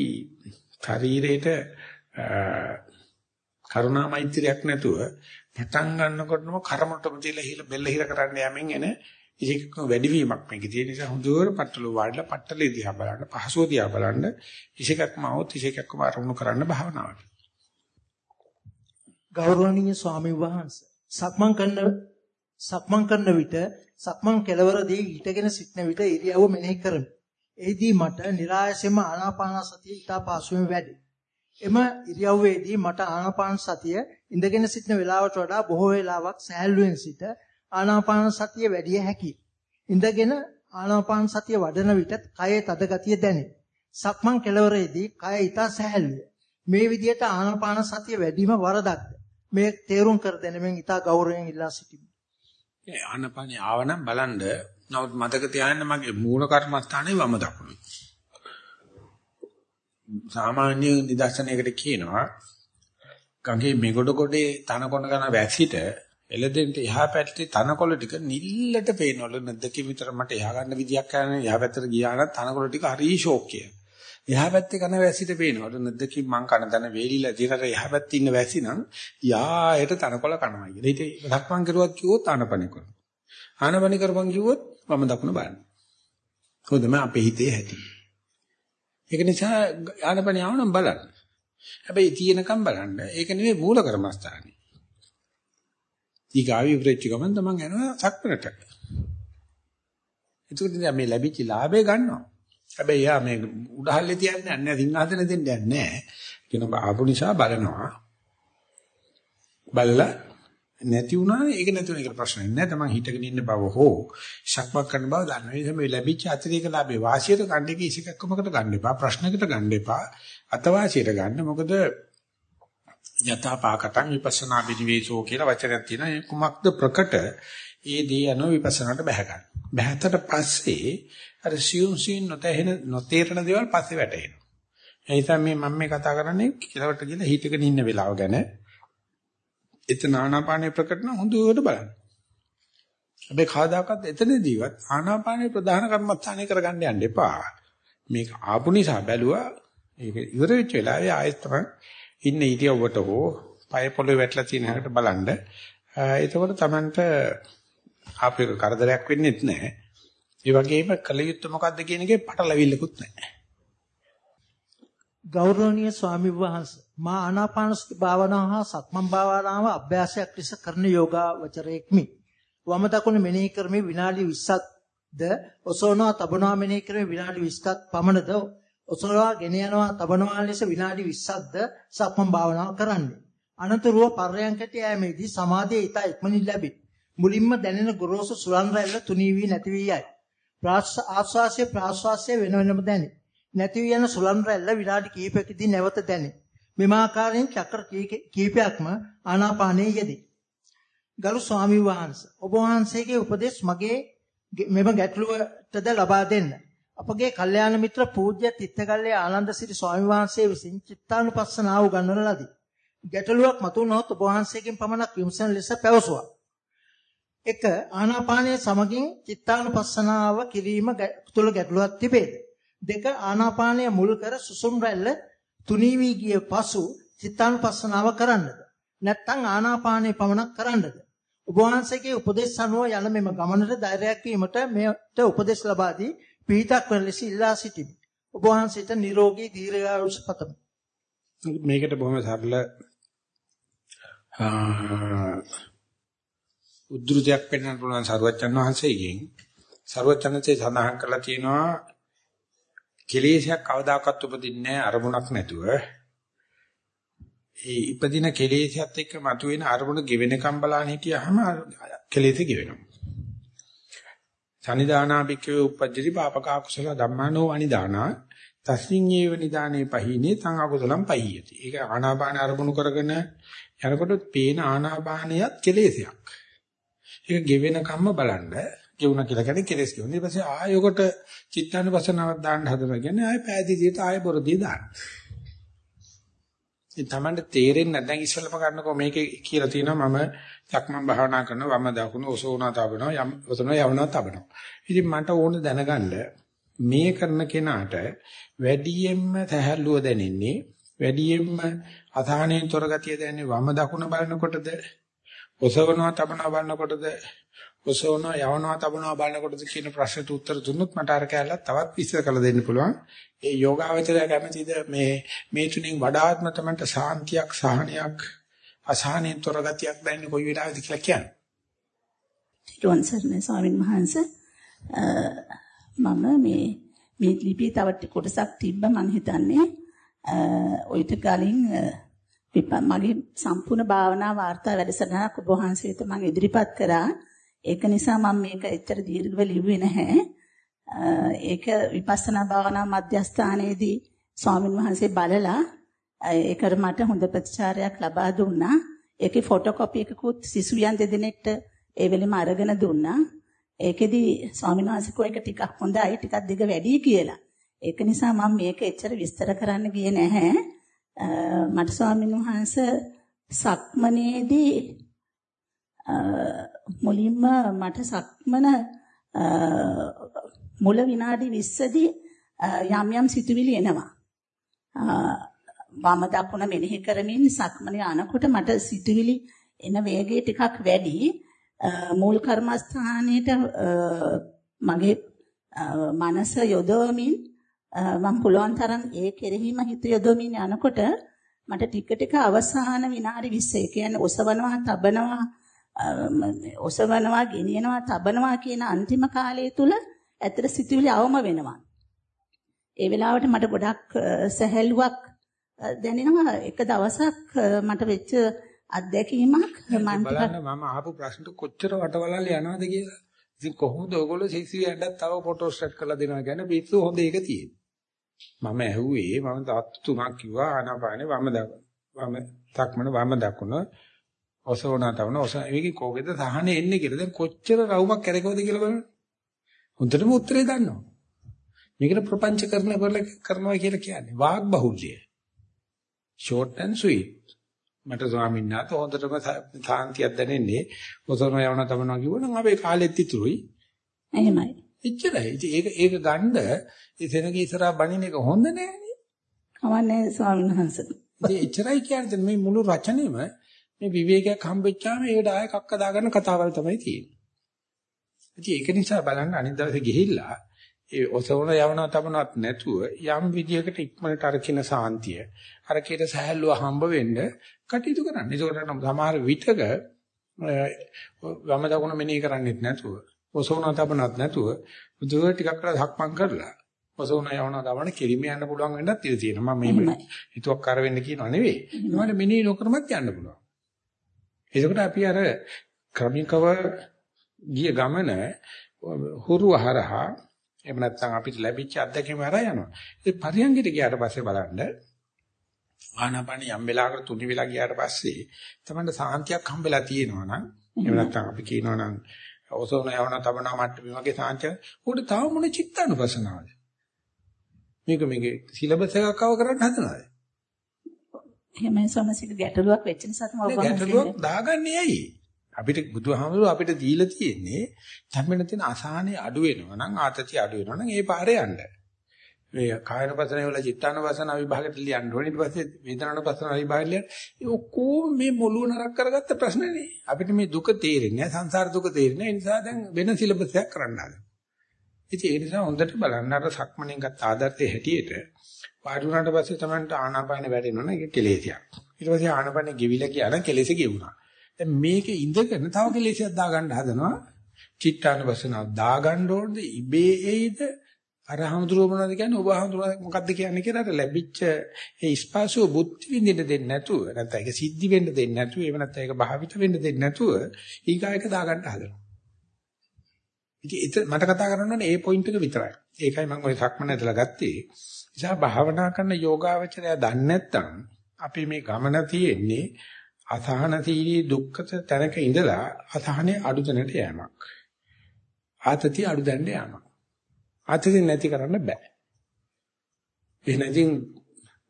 ශරීරේට කරුණා මෛත්‍රියක් නැතුව නැතන් ගන්නකොටම කර්මොට්ටම තියලා හිල බෙල්ල හිර කරන්න යෑමෙන් එන ඉතික වැඩිවීමක් මේක. ඒ නිසා හොඳට පට්ටලෝ වාඩිලා පට්ටලේ දිහා බලන්න, පහසුව දිහා බලන්න, ඉසේකක්ම આવොත් ඉසේකක්ම අරමුණු කරන්න භාවනාවට. ගෞරවනීය ස්වාමීන් වහන්සේ සක්මන් කරන සක්මන් කරන විට සක්මන් කෙලවරදී ඊටගෙන සිටන විට ඉරියව්ව මෙනෙහි කරමි. එෙහිදී මට નિરાයසෙම ආනාපාන සතිය ඊට පාසුවෙන් වැඩි. එම ඉරියව්වේදී මට ආනාපාන සතිය ඉඳගෙන සිටින වේලාවට වඩා බොහෝ වේලාවක් සෑහළුවෙන් සිට ආනාපාන සතිය වැඩි හැකියි. ඉඳගෙන ආනාපාන සතිය වඩන විට කයේ තද ගතිය දැනේ. සක්මන් කෙළවරේදී කය ඉතා සෑහළුය. මේ විදිහට ආනාපාන සතිය වැඩිම වරදක්ද? මේ තේරුම් කර දෙනෙමින් ඉතා ගෞරවයෙන් ඉල්ලා සිටිමි. ආනාපානිය ආවනම් බලන්න නමුත් මතක තියාගන්න මගේ මූල කර්මස්ථානේ වම දකුණු. සාමාන්‍ය නිදර්ශනයකට කියනවා ගඟේ මෙගොඩ කොටේ තනකොණ ගන වැසිට එළදෙන්ට එහා පැත්තේ තනකොළ ටික නිල්ලට පේනවලු නැද්දකින් විතර මට එහා ගන්න විදියක් කරන්නේ එහා පැත්තට ගියා නම් තනකොළ ටික හරි ෂෝක්කිය. එහා පැත්තේ කන වැසිට පේනවලු නැද්දකින් මං කන දන වේලිලා දිනට එහා පැත්තේ ඉන්න වැසි නම් යායට තනකොළ කනවා කියලා. ඊට රක්මන් කරුවක් කිව්වොත් ආනපන කරනවා. ආනපන කරපන් කිව්වොත් වම දකුණ බලන්න. කොහොමද අපේ හිතේ ඇති. ඒක නිසා ආනපන යවනම් බලන්න. හැබැයි තියෙනකම් බලන්න. ඒක නෙවෙයි මූල කර්මස්ථානේ. ඊගාවි ඉවරෙච්ච ගමන් තමන් යනවා සක්මනට. එතකොට මේ ලැබිච්ච ලාභය ගන්නවා. හැබැයි යා මේ උඩහල්ලේ තියන්නේ නැහැ සිංහාසනෙ දෙන්නේ නැහැ. කියන ආපු නිසා බලනවා. බලලා නැති වුණානේ. ඒක නැතුන එක ප්‍රශ්නයක් නෑ තමන් හිටගෙන ඉන්න බව හෝ ශක්මක් කරන බව දන්නවා ඒ තමයි ලැබිච්ච අතිරේක ලාභේ වාසියට ගන්න එක ඉසිකක්කමකට ගන්න එපා. ප්‍රශ්නකට ගන්න එපා. අතවාසියට ගන්න. මොකද යථාපාකටං විපස්සනා විනිවේෂෝ කියලා වචනයක් තියෙනවා. ඒ කුමක්ද ප්‍රකට? ඒ දී යන විපස්සනාට බැහැ ගන්න. බැහැතට පස්සේ අර සියුම් සියුම් නොතේන නොතේරන දේවල් පස්සේ වැටෙනවා ඒ නිසා මේ මම මේ කතා කරන්නේ කියලාට ගිහලා හිටගෙන ඉන්න වෙලාව ගැන. එතන ආනාපානයේ ප්‍රකට නම් හොඳට බලන්න. හැබැයි කවදාකවත් එතනදීවත් ආනාපානයේ ප්‍රධාන කර්මස්ථානය කරගන්න යන්න එපා. මේක ආපු නිසා බැලුවා ඒක ඉවර වෙච්ච වෙලාවේ ආයෙත් තමයි ඉන්න ඉතියවට හෝ පය පොළවේ වැටලා තියෙන හැකට බලන්න. එතකොට Tamanට ආපේක කරදරයක් වෙන්නේ නැහැ. ඒ වගේම කලියුත් මොකද්ද කියන එකේ පටලවිල්ලකුත් නැහැ. ගෞරවනීය ස්වාමි වහන්සේ මා ආනාපානසති භාවනාව හා සක්මන් භාවනාව අභ්‍යාසයක් ලෙස කරන යෝගාවචරයෙක්මි. වම දකුණ මෙනෙහි කරමින් විනාඩි 20ක්ද ඔසවනවා තබනවා මෙනෙහි කරමින් විනාඩි 20ක් පමණද ඔසවනවා ගෙන යනවා තබනවා ලෙස විනාඩි 20ක්ද සක්මන් භාවනාව කරන්නේ. අනතුරුව පර්යංකට යෑමේදී සමාධිය ඊට ඉක්මනින් ලැබේ. මුලින්ම දැනෙන ගොරෝසු සුලන් රැල්ල තුනී වී නැති වී යයි. ආශ්වාසය ප්‍රාශ්වාසය වෙන වෙනම දැනේ. නැති වී යන සුලන් රැල්ල විනාඩි කිහිපයකදී නැවත දැනේ. මෙම ආකාරයෙන් චක්‍ර කිහිපයක්ම ආනාපානයේ යෙදී. ගරු ස්වාමී වහන්සේ ඔබ වහන්සේගේ උපදෙස් මගේ මෙම ගැටලුවටද ලබා දෙන්න. අපගේ කල්යාණ මිත්‍ර පූජ්‍ය තිත්තගල්ලේ ආනන්ද සිරි ස්වාමී වහන්සේ විසින් චිත්තානුපස්සනාව උගන්වන ලදී. ගැටලුවක් මතුනොත් ඔබ වහන්සේගෙන් පමණක් විමසන ලෙස පැවසුවා. එක ආනාපානයේ සමගින් චිත්තානුපස්සනාව කිරීම තුළ ගැටලුවක් තිබේද? දෙක ආනාපානය මුල් කර සුසුම් රැල්ල තුනී වී ගිය පසු චිත්තානුපස්සනාව කරන්නද? නැත්නම් ආනාපානය පමණක් කරන්නද? ඔබ වහන්සේගේ උපදේශ අනුව යන මෙම ගමනට ධෛර්යයක් වීමට මෙයට උපදෙස් ලබා දී පිහිටක් වන ලෙස ඉල්ලා සිටිමි. ඔබ වහන්සේට නිරෝගී දීර්ඝායුෂ පතමි. මේකට බොහොම සරල උද්දෘතයක් පෙන්වන්න පුළුවන් සරුවච්චන් වහන්සේගෙන් සරුවච්චන්සේ සඳහන් කරලා තියෙනවා කෙලෙසයක් කවදාකවත් උපදින්නේ නැහැ අරමුණක් නැතුව ඒ ඉපදින කෙලෙසයත් එක්ක මතුවෙන අරමුණ ගෙවෙනකම් බලන්න හිටියාම කෙලෙස ගෙවෙනවා. සනිදානා බික්කවේ උපජ්ජති පාපක අකුසල ධම්මානෝ අනිදානා තස්මින් ඒව නිදානේ පහිනේ තං අකුසලම් පහියති. ඒක ආනාපාන අරමුණු කරගෙන යනකොට පේන ආනාපානියත් කෙලෙසයක්. ඒක ගෙවෙනකම්ම බලන්න ගෙවුණා කියලා කියන්නේ කෙලෙස් ගෙවුණා. ඊට පස්සේ ආයොකට චිත්තානුපසනාවක් දාන්න හදනවා කියන්නේ ආය පෑදීදියට ආය බොරදී දාන්න. ඉතින් Tamande තේරෙන්නේ නැත්නම් ඉස්සෙල්ලම ගන්නකො මේකේ කියලා තියෙනවා මම සක්මන් භාවනා කරනවා වම දකුණ ඔසෝනා තබනවා යම් ඔතන යවනවා තබනවා. ඉතින් මට ඕන දැනගන්න මේ කරන කෙනාට වැඩියෙන්ම තැහැල්ලුව දැනෙන්නේ වැඩියෙන්ම අසහනෙන් තොර ගතිය දැනෙන්නේ වම දකුණ බලනකොටද ඔසවනවා තබනවා බලනකොටද ඔසවන යවනවා තබනවා බලනකොටද කියන ප්‍රශ්නට උත්තර දුන්නොත් මට අර කැලලා තවත් විස්තර කරලා දෙන්න පුළුවන්. ඒ යෝගාවචරය කැමැතිද මේ මේ තුنين වඩාත්ම තමන්ට සාන්තියක් සහනයක් අසහනෙන් තොර ගතියක් දැනෙන්නේ කොයි වෙලාවෙද කියලා කියන්නේ. ඊටවන් සර්නේ ස්වාමින් වහන්සේ මම මේ මේ ලිපියේ තවත් කොටසක් තිබ්බ මං හිතන්නේ ඔయిత කලින් මගේ සම්පූර්ණ භාවනා වාර්තා වැඩසටහනක් ඔබ වහන්සේට මම ඉදිරිපත් කරා ඒක නිසා මම මේක එච්චර දීර්ඝව ලිව්වේ නැහැ. ඒක විපස්සනා භාවනා මධ්‍යස්ථානයේදී ස්වාමින් වහන්සේ බලලා ඒකට මට හොඳ ප්‍රතිචාරයක් ලබා දුන්නා. ඒකේ ෆොටෝකෝපි එකකුත් සිසුයන් දෙදෙනෙක්ට ඒ වෙලෙම අරගෙන දුන්නා. ඒකෙදි ස්වාමීන් වහන්සේ කෝ එක ටිකක් හොඳයි ටිකක් දිග වැඩි කියලා. ඒක නිසා මම මේක එච්චර විස්තර කරන්න ගියේ නැහැ. මට ස්වාමීන් වහන්සේ සක්මනේදී මුලින්ම මට සක්මන මුල විනාඩි 20දී යම් යම් සිතුවිලි එනවා. වම දකුණ මෙනෙහි කරමින් සක්මනේ අනකොට මට සිතුවිලි එන වේගය ටිකක් වැඩි. මූල කර්මස්ථානයේට මගේ මනස යොදවමින් මම පුළුවන් තරම් ඒ කෙරෙහිම හිත යොදවමින් යනකොට මට ටික ටික අවසාන විනාඩි 20 ඒ කියන්නේ ඔසවනවා තබනවා ඔසවනවා ගෙනියනවා තබනවා කියන අන්තිම කාලය තුල ඇත්තට සිතුවිලි අවම වෙනවා. ඒ වෙලාවට මට ගොඩක් සැහැල්ලුවක් දැනෙනවා එක දවසක් මට වෙච්ච අත්දැකීමක් මම බලන්න මම අහපු ප්‍රශ්නට කොච්චර වටවලල් යනවද කියලා. ඉතින් කොහොමද ඔයගොල්ලෝ 600ක් තව ෆොටෝ ස්ටැට් කරලා දෙනවා කියන්නේ පිස්සු හොඳ එක තියෙන්නේ. මම ඇහුවේ මම තාත්තු තුනක් කිව්වා ආනාපානේ වම දකුණ. වම තක්මන වම දකුණ ඔසවනා තවන ඔස මේකේ කෝකෙද සහනේ එන්නේ කියලා. දැන් කොච්චර රවුමක් කරකවද කියලා බලන්න. හොඳටම උත්තරේ දන්නවා. මේකට ප්‍රපංච කරන කරනවා කියලා කියන්නේ වාග් බහුල්‍ය. short and sweet. මට ස්වාමීන් වහන්සේ හොඳටම සාන්තියක් දැනෙන්නේ ඔසවන යවන තමනවා කිව්වනම් අපේ කාලෙත් ඉතුරුයි. එහෙමයි. එච්චරයි. ඒක ඒක ගන්න ඉතනක ඉස්සරහා බණින එක හොඳ නෑනේ. කවන්නේ ස්වාමීන් වහන්සේ. ඉතින් එච්චරයි කියන්නේ මේ මුළු රචනෙම මේ විවේකයක් හම්බෙච්චාම ඒකට ආයෙ කක්ක දාගන්න කතාවල් තමයි තියෙන්නේ. ඉතින් ඒක නිසා බලන්න අනිත් දවසේ ගිහිල්ලා ඒ ඔසවන යවන තමනවත් නැතුව යම් විදියකට ඉක්මනට අර කින සාන්තිය අර කීට සහැල්ලුව හම්බ වෙන්න කටයුතු කරන්න. ඒකට සමහර විටක වම දකුණ මෙනෙහි කරන්නේත් නැතුව ඔසවන තමනවත් නැතුව බුදුව ටිකක් කරලා ධක්මං කරලා ඔසවන යවන තමන කිරිම යන්න පුළුවන් වෙන්නත් ඉඩ තියෙනවා. මම මේ හිතුවක් කර වෙන්න කියනවා නෙවෙයි. ඒකට මෙනෙහි නොකරමත් යන්න පුළුවන්. එතකොට අපි අර ක්‍රමිකව ගිය ගමන හුරු හරහා එහෙම නැත්නම් අපිට ලැබිච්ච අත්දැකීම හරහා යනවා. ඒ පරියංගිට ගියාට පස්සේ බලන්න ආනාපාන යම් වෙලාවකට තුනි වෙලා ගියාට පස්සේ තමයි සාන්තියක් හම්බෙලා තියෙනවා නම් එහෙම නැත්නම් අපි කියනවා නම් ඔසෝන යවන තබන මට්ටමේ වගේ සාන්තිය උඩ තව මොන චිත්තානුපසනාවද මේක මේකේ සිලබස් එකක් කව කරන්න හදනවාද එහෙමයි සමසික ගැටලුවක් වෙච්ච නිසා තමයි ඔබ ගැටලුවක් දාගන්නේ ඇයි? අපිට බුදුහාමුදුරුවෝ අපිට දීලා තියෙන්නේ ධම්මෙන් තියෙන අසහනේ අඩු වෙනවා නම් ආතතිය අඩු වෙනවා නම් ඒ පාරේ යන්න. මේ කායනපසන වල චිත්තානපසන විභාගයට ලියන්න ඕනේ. ඊට පස්සේ වේදනානපසන විභාගයට ලියන්න. ඒ ඔක්කොම මේ මොළුව නරක කරගත්ත ප්‍රශ්නනේ. අපිට මේ දුක තේරෙන්නේ නැහැ සංසාර දුක තේරෙන්නේ ඒ නිසා දැන් වෙන සිලබස් එකක් කරන්න හදනවා ඉතින් ඒ නිසා හොඳට බලන්න අර සක්මණෙන් ගත්ත ආදර්ශයේ හැටියට වාඩි වුණාට පස්සේ තමයි ආනාපානෙ වැටෙනවනේ ඒක කෙලෙසියක්. ඊට පස්සේ ආනාපානෙ ගෙවිලා කියන කෙලෙස ගෙවුණා. දැන් මේකේ ඉඳගෙන තව කෙලෙසියක් දාගන්න හදනවා. චිත්තානපසනාව දාගන්න ඕනද? ඉබේ එයිද? අර හඳුරව මොනවද කියන්නේ? ඔබ හඳුරව මොකද්ද කියන්නේ කියලා අර ලැබිච්ච ඒ ස්පාසුව බුද්ධ විඳින්න දෙන්නේ නැතුව නැත්නම් ඒක සිද්ධි වෙන්න දෙන්නේ නැතුව එහෙම නැත්නම් ඒක භාවිත වෙන්න දෙන්නේ නැතුව ඊගායක දාගන්න හදනවා. ඉතින් මට කතා කරන්න ඕනේ ඒ පොයින්ට් එක විතරයි. ඒකයි මම ওই සක්මන ඇදලා ගත්තේ. නිසා භාවනා කරන යෝගාවචරය දන්නේ නැත්නම් අපි මේ ගමන තියෙන්නේ අසහනශීලී දුක්ඛත තැනක ඉඳලා අසහනේ අඩු තැනට යෑමක්. ආතතිය අඩු දැන්න යෑමක්. ආතතිය නැති කරන්න බෑ. එහෙනම් ඉතින්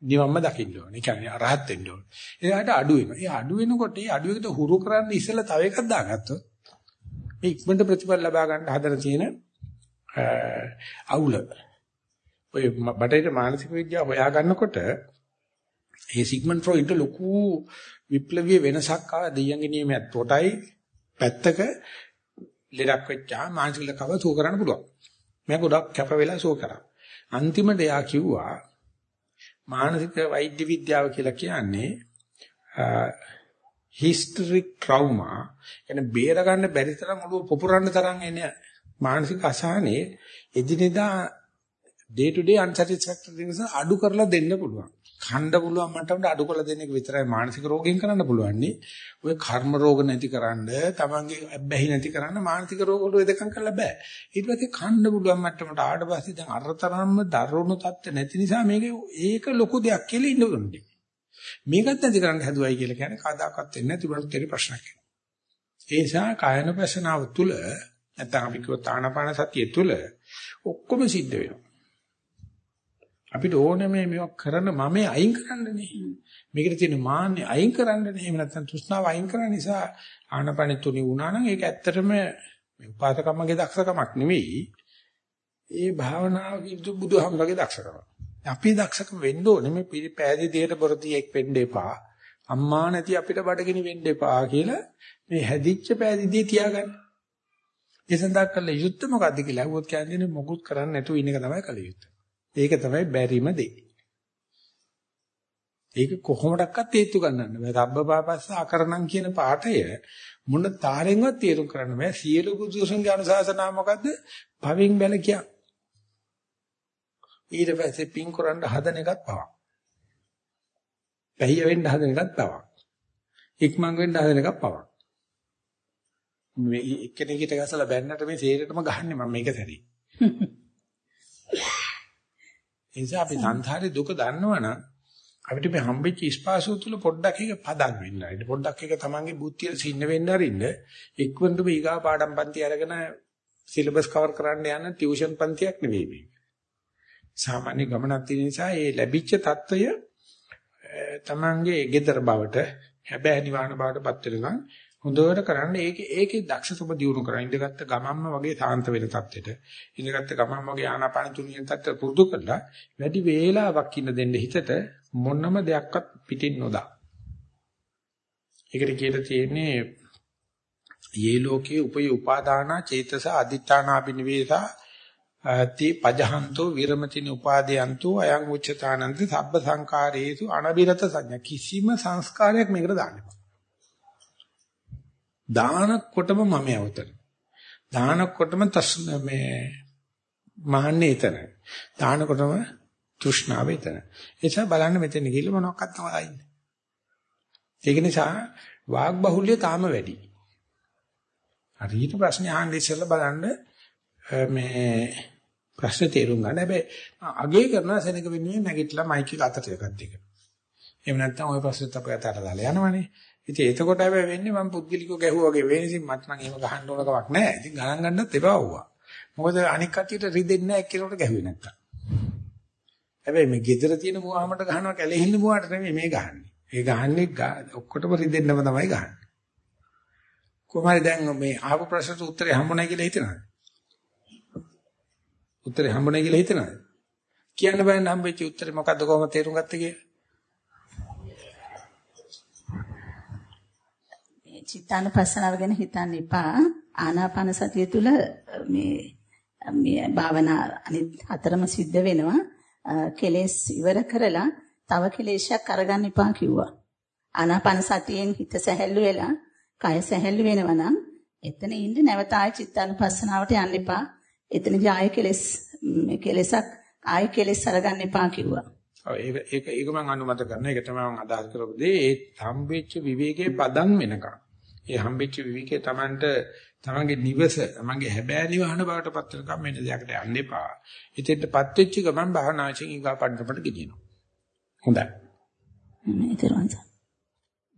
නිවම්ම දකින්න ඕනේ. ඒ කියන්නේ අරහත් වෙන්න ඕනේ. එයාට අඩු වෙනවා. ඒ අඩු වෙනකොට ඒ අඩු එකට හුරු කරන්න ඉස්සෙල්ලා තව එකක් දාගත්තොත් මේ ඉක්මනට ප්‍රතිඵල ලබා ගන්න හදන තියෙන අවුල. ඔය බටේට මානසික විද්‍යාව හොයා ගන්නකොට ඒ සිග්මන්ඩ් ෆ්‍රොයිඩ් ලොකු විප්ලවීය වෙනසක් ආවා දෙයියන්ගේ නියමයක් තොටයි පැත්තක ලෙඩක් වෙච්චා මානසික ලකව සුව කරන්න පුළුවන්. මම ගොඩක් කැප වෙලා සුව කරා. අන්තිමට එයා කිව්වා මානසික වෛද්‍ය විද්‍යාව කියලා කියන්නේ හිස්ටරික් ට්‍රෝමා කියන්නේ බේර ගන්න බැරි තරම් ඔළුව පොපුරන්න තරම් එන මානසික අසහනේ එදිනෙදා day to day unsatisfactory නිසා අඩු කරලා දෙන්න පුළුවන්. ඛණ්ඩ පුළුවන් මට්ටමට අඩු කරලා දෙන එක විතරයි මානසික රෝගයෙන් කරන්න පුළුවන් නේ. ඔය කර්ම රෝග නැතිකරන්න, තමන්ගේ අබ්බැහි නැතිකරන්න මානසික රෝග වල වෙදකම් කරලා බෑ. ඊට පස්සේ ඛණ්ඩ පුළුවන් මට්ටමට ආවට පස්සේ දැන් අරතරම්ම දරුණු තත්ත්ව නැති නිසා මේක ඒක ලොකු දෙයක් කියලා ඉන්න ඕනේ. මේකත් නැති කරන්න හැදුවයි කියලා කියන්නේ කවදාකවත් වෙන්නේ නැති බඩු දෙරි ප්‍රශ්නයක්. ඒ නිසා කායන ප්‍රශ්නාව තුල නැත්නම් අපි කියව තානාපාන සතිය තුල ඔක්කොම සිද්ධ වෙනවා. අපිට ඕනේ මේ මේවා කරන මම අයින් කරන්නනේ. මේකට තියෙන මාන්නේ අයින් කරන්නනේ. එහෙම නැත්නම් තෘෂ්ණාව අයින් කරන නිසා ආනපනෙ තුනි වුණා නම් ඒක ඇත්තටම මේ උපාසකම්මගේ දක්ෂකමක් නෙවෙයි. ඒ භාවනාව කිව්තු බුදුහමගේ දක්ෂකම. අපි දක්ෂකම වෙන්න ඕනේ මේ පෑදී දෙයට බොරදියෙක් වෙන්න එපා. අම්මා නැති අපිට බඩගිනි වෙන්න එපා කියලා මේ හැදිච්ච පෑදීදී තියාගන්න. ඒ සඳහා කළ යුත්තේ මොකද්ද කියලා අහුවොත් කියන්නේ මොකුත් කරන්නේ නැතුව ඉන්න එක තමයි කළ යුත්තේ. ඒක තමයි බැරිම දේ. ඒක කොහොමඩක්වත් හේතු ගන්නන්න බෑ. සබ්බපාපස්ස අකරණම් කියන පාඨය මොන තාරෙන්වත් තේරුම් කරන්න බෑ. සියලු බුදුසසුන්ගේ අනුශාසනා මොකද්ද? භවෙන් බැල කිය. ඊට පස්සේ පින් කරන්න හදන එකත් පවක්. පැහිය වෙන්න හදන එකත් පවක්. ඉක්මන් වෙන්න හදන එකත් පවක්. මේ එක්කෙනෙකුට ගසලා බැන්නට මේ සේරටම ගහන්නේ මම මේක සැරේ. ඒ නිසා අපි සංසාරේ දුක දන්නවනම් අපිට මේ හම්බෙච්ච ස්පාසුව තුල පොඩ්ඩක් එක පදන් වෙන්න. ඒ පොඩ්ඩක් එක තමන්ගේ බුද්ධිය සින්න වෙන්න අරින්න ඉක්මනටම ඊගා පාඩම් පන්ති අරගෙන සිලබස් කවර් කරන්න යන ටියුෂන් පන්තියක් නෙවෙයි මේක. සාමාන්‍ය ගමනක් තියෙන නිසා මේ ලැබිච්ච తত্ত্বය තමන්ගේ ගෙදර බවට හැබැයි නිවන බවටපත් වෙනකන් හොඳට කරන්න. ඒකේ ඒකේ දක්ෂකම දියුණු කරා ඉඳගත්ත ගමම්ම වගේ සාන්ත වෙන තත්ත්වෙට ඉඳගත්ත ගමම්ම වගේ ආනාපාන තුනියෙන් තත්ත්ව පුරුදු කරලා වැඩි වේලාවක් ඉන්න දෙන්න හිතට මොනම දෙයක්වත් පිටින් නොදා. ඒකට කියලා තියෙන්නේ යේ ලෝකේ උපය උපාදාන චේතස අදිත්‍යානාබිනිවේසා ති පජහන්තෝ විරමතින උපාදයන්තෝ අයං උච්චතානන්ත සබ්බ සංකාරේසු අනබිරත සංඥා. කිසිම සංස්කාරයක් මේකට දාන්න එපා. දානකොටම මම යවතන. දානකොටම තස් මේ මහන්නේ එතන. දානකොටම තෘෂ්ණාව එතන. ඒ නිසා බලන්න මෙතන ගිහිල්ලා මොනවක්වත් තමයි ඉන්නේ. ඒක නිසා වාග් බහුල්‍ය තාම වැඩි. හරියට ප්‍රශ්න අහන්න ඉස්සෙල්ලා බලන්න මේ ප්‍රශ්නේ තේරුම් ගන්න. හැබැයි අගේ කරනවා සෙනක වෙන්නේ නැගිටලා මයික් එක අතට එකක් දෙක. එහෙම නැත්නම් ওই ප්‍රශ්නෙත් අපේ අතට දාලා යනවනේ. ඉතින් එතකොට හැබැයි වෙන්නේ මම පුද්ගලිකව ගැහුවා වගේ වෙන්නේ. ඉතින් මට නම් එහෙම ගහන්න ඕන කමක් නැහැ. ඉතින් ගණන් ගන්නත් එපා වුණා. මොකද අනික් කට්ටියට රිදෙන්නේ නැහැ එක්කෙනෙකුට ගැහුවේ නැත්තම්. හැබැයි මේ gedara තියෙන මුවහමට ගහනවා කැලේ මුවාට නෙමෙයි මේ ගහන්නේ. ඒ ගහන්නේ ඔක්කොටම රිදෙන්නම තමයි ගහන්නේ. කොහමද දැන් මේ ආපු ප්‍රශ්නට උත්තරේ හම්බුනායි කියලා හිතනවද? උත්තරේ හම්බුනායි කියලා හිතනවද? කියන්න බෑනේ හම්බෙච්ච උත්තරේ මොකද්ද කොහොමද තේරුම් ගත්තේ කියලා? චිත්තානුපස්සනාව ගැන හිතන්න එපා. ආනාපාන සතිය තුළ මේ මේ භාවනා අනිත් හතරම සිද්ධ වෙනවා. කෙලෙස් ඉවර කරලා තව කෙලෙසයක් අරගන්න එපා කිව්වා. ආනාපාන සතියෙන් හිත සැහැල්ලු වෙලා කය සැහැල්ලු වෙනවා නම් එතන ඉන්න නැවත ආය චිත්තානුපස්සනාවට යන්න එපා. එතනදී ආය කෙලෙස් කෙලෙසක් ආය කෙලෙස් අරගන්න එපා කිව්වා. ඔව් ඒක ඒක ඒක මම අනුමත කරනවා. ඒක තමයි මම අදහස් කරපු දේ. ඒ හම්බෙච්ච විවේකයේ පදන් වෙනකම්. ඒ හම්බෙච්ච විවේකයේ Tamanට තමන්ගේ නිවස තමන්ගේ හැබෑ නිවහන බවට පත් වෙනකම් මෙන්න දෙයකට යන්න එපා. ඉතින්ටපත් වෙච්ච ගමන් භාවනාචින් ඊගා පඬරපට ගෙනියනවා. හොඳයි.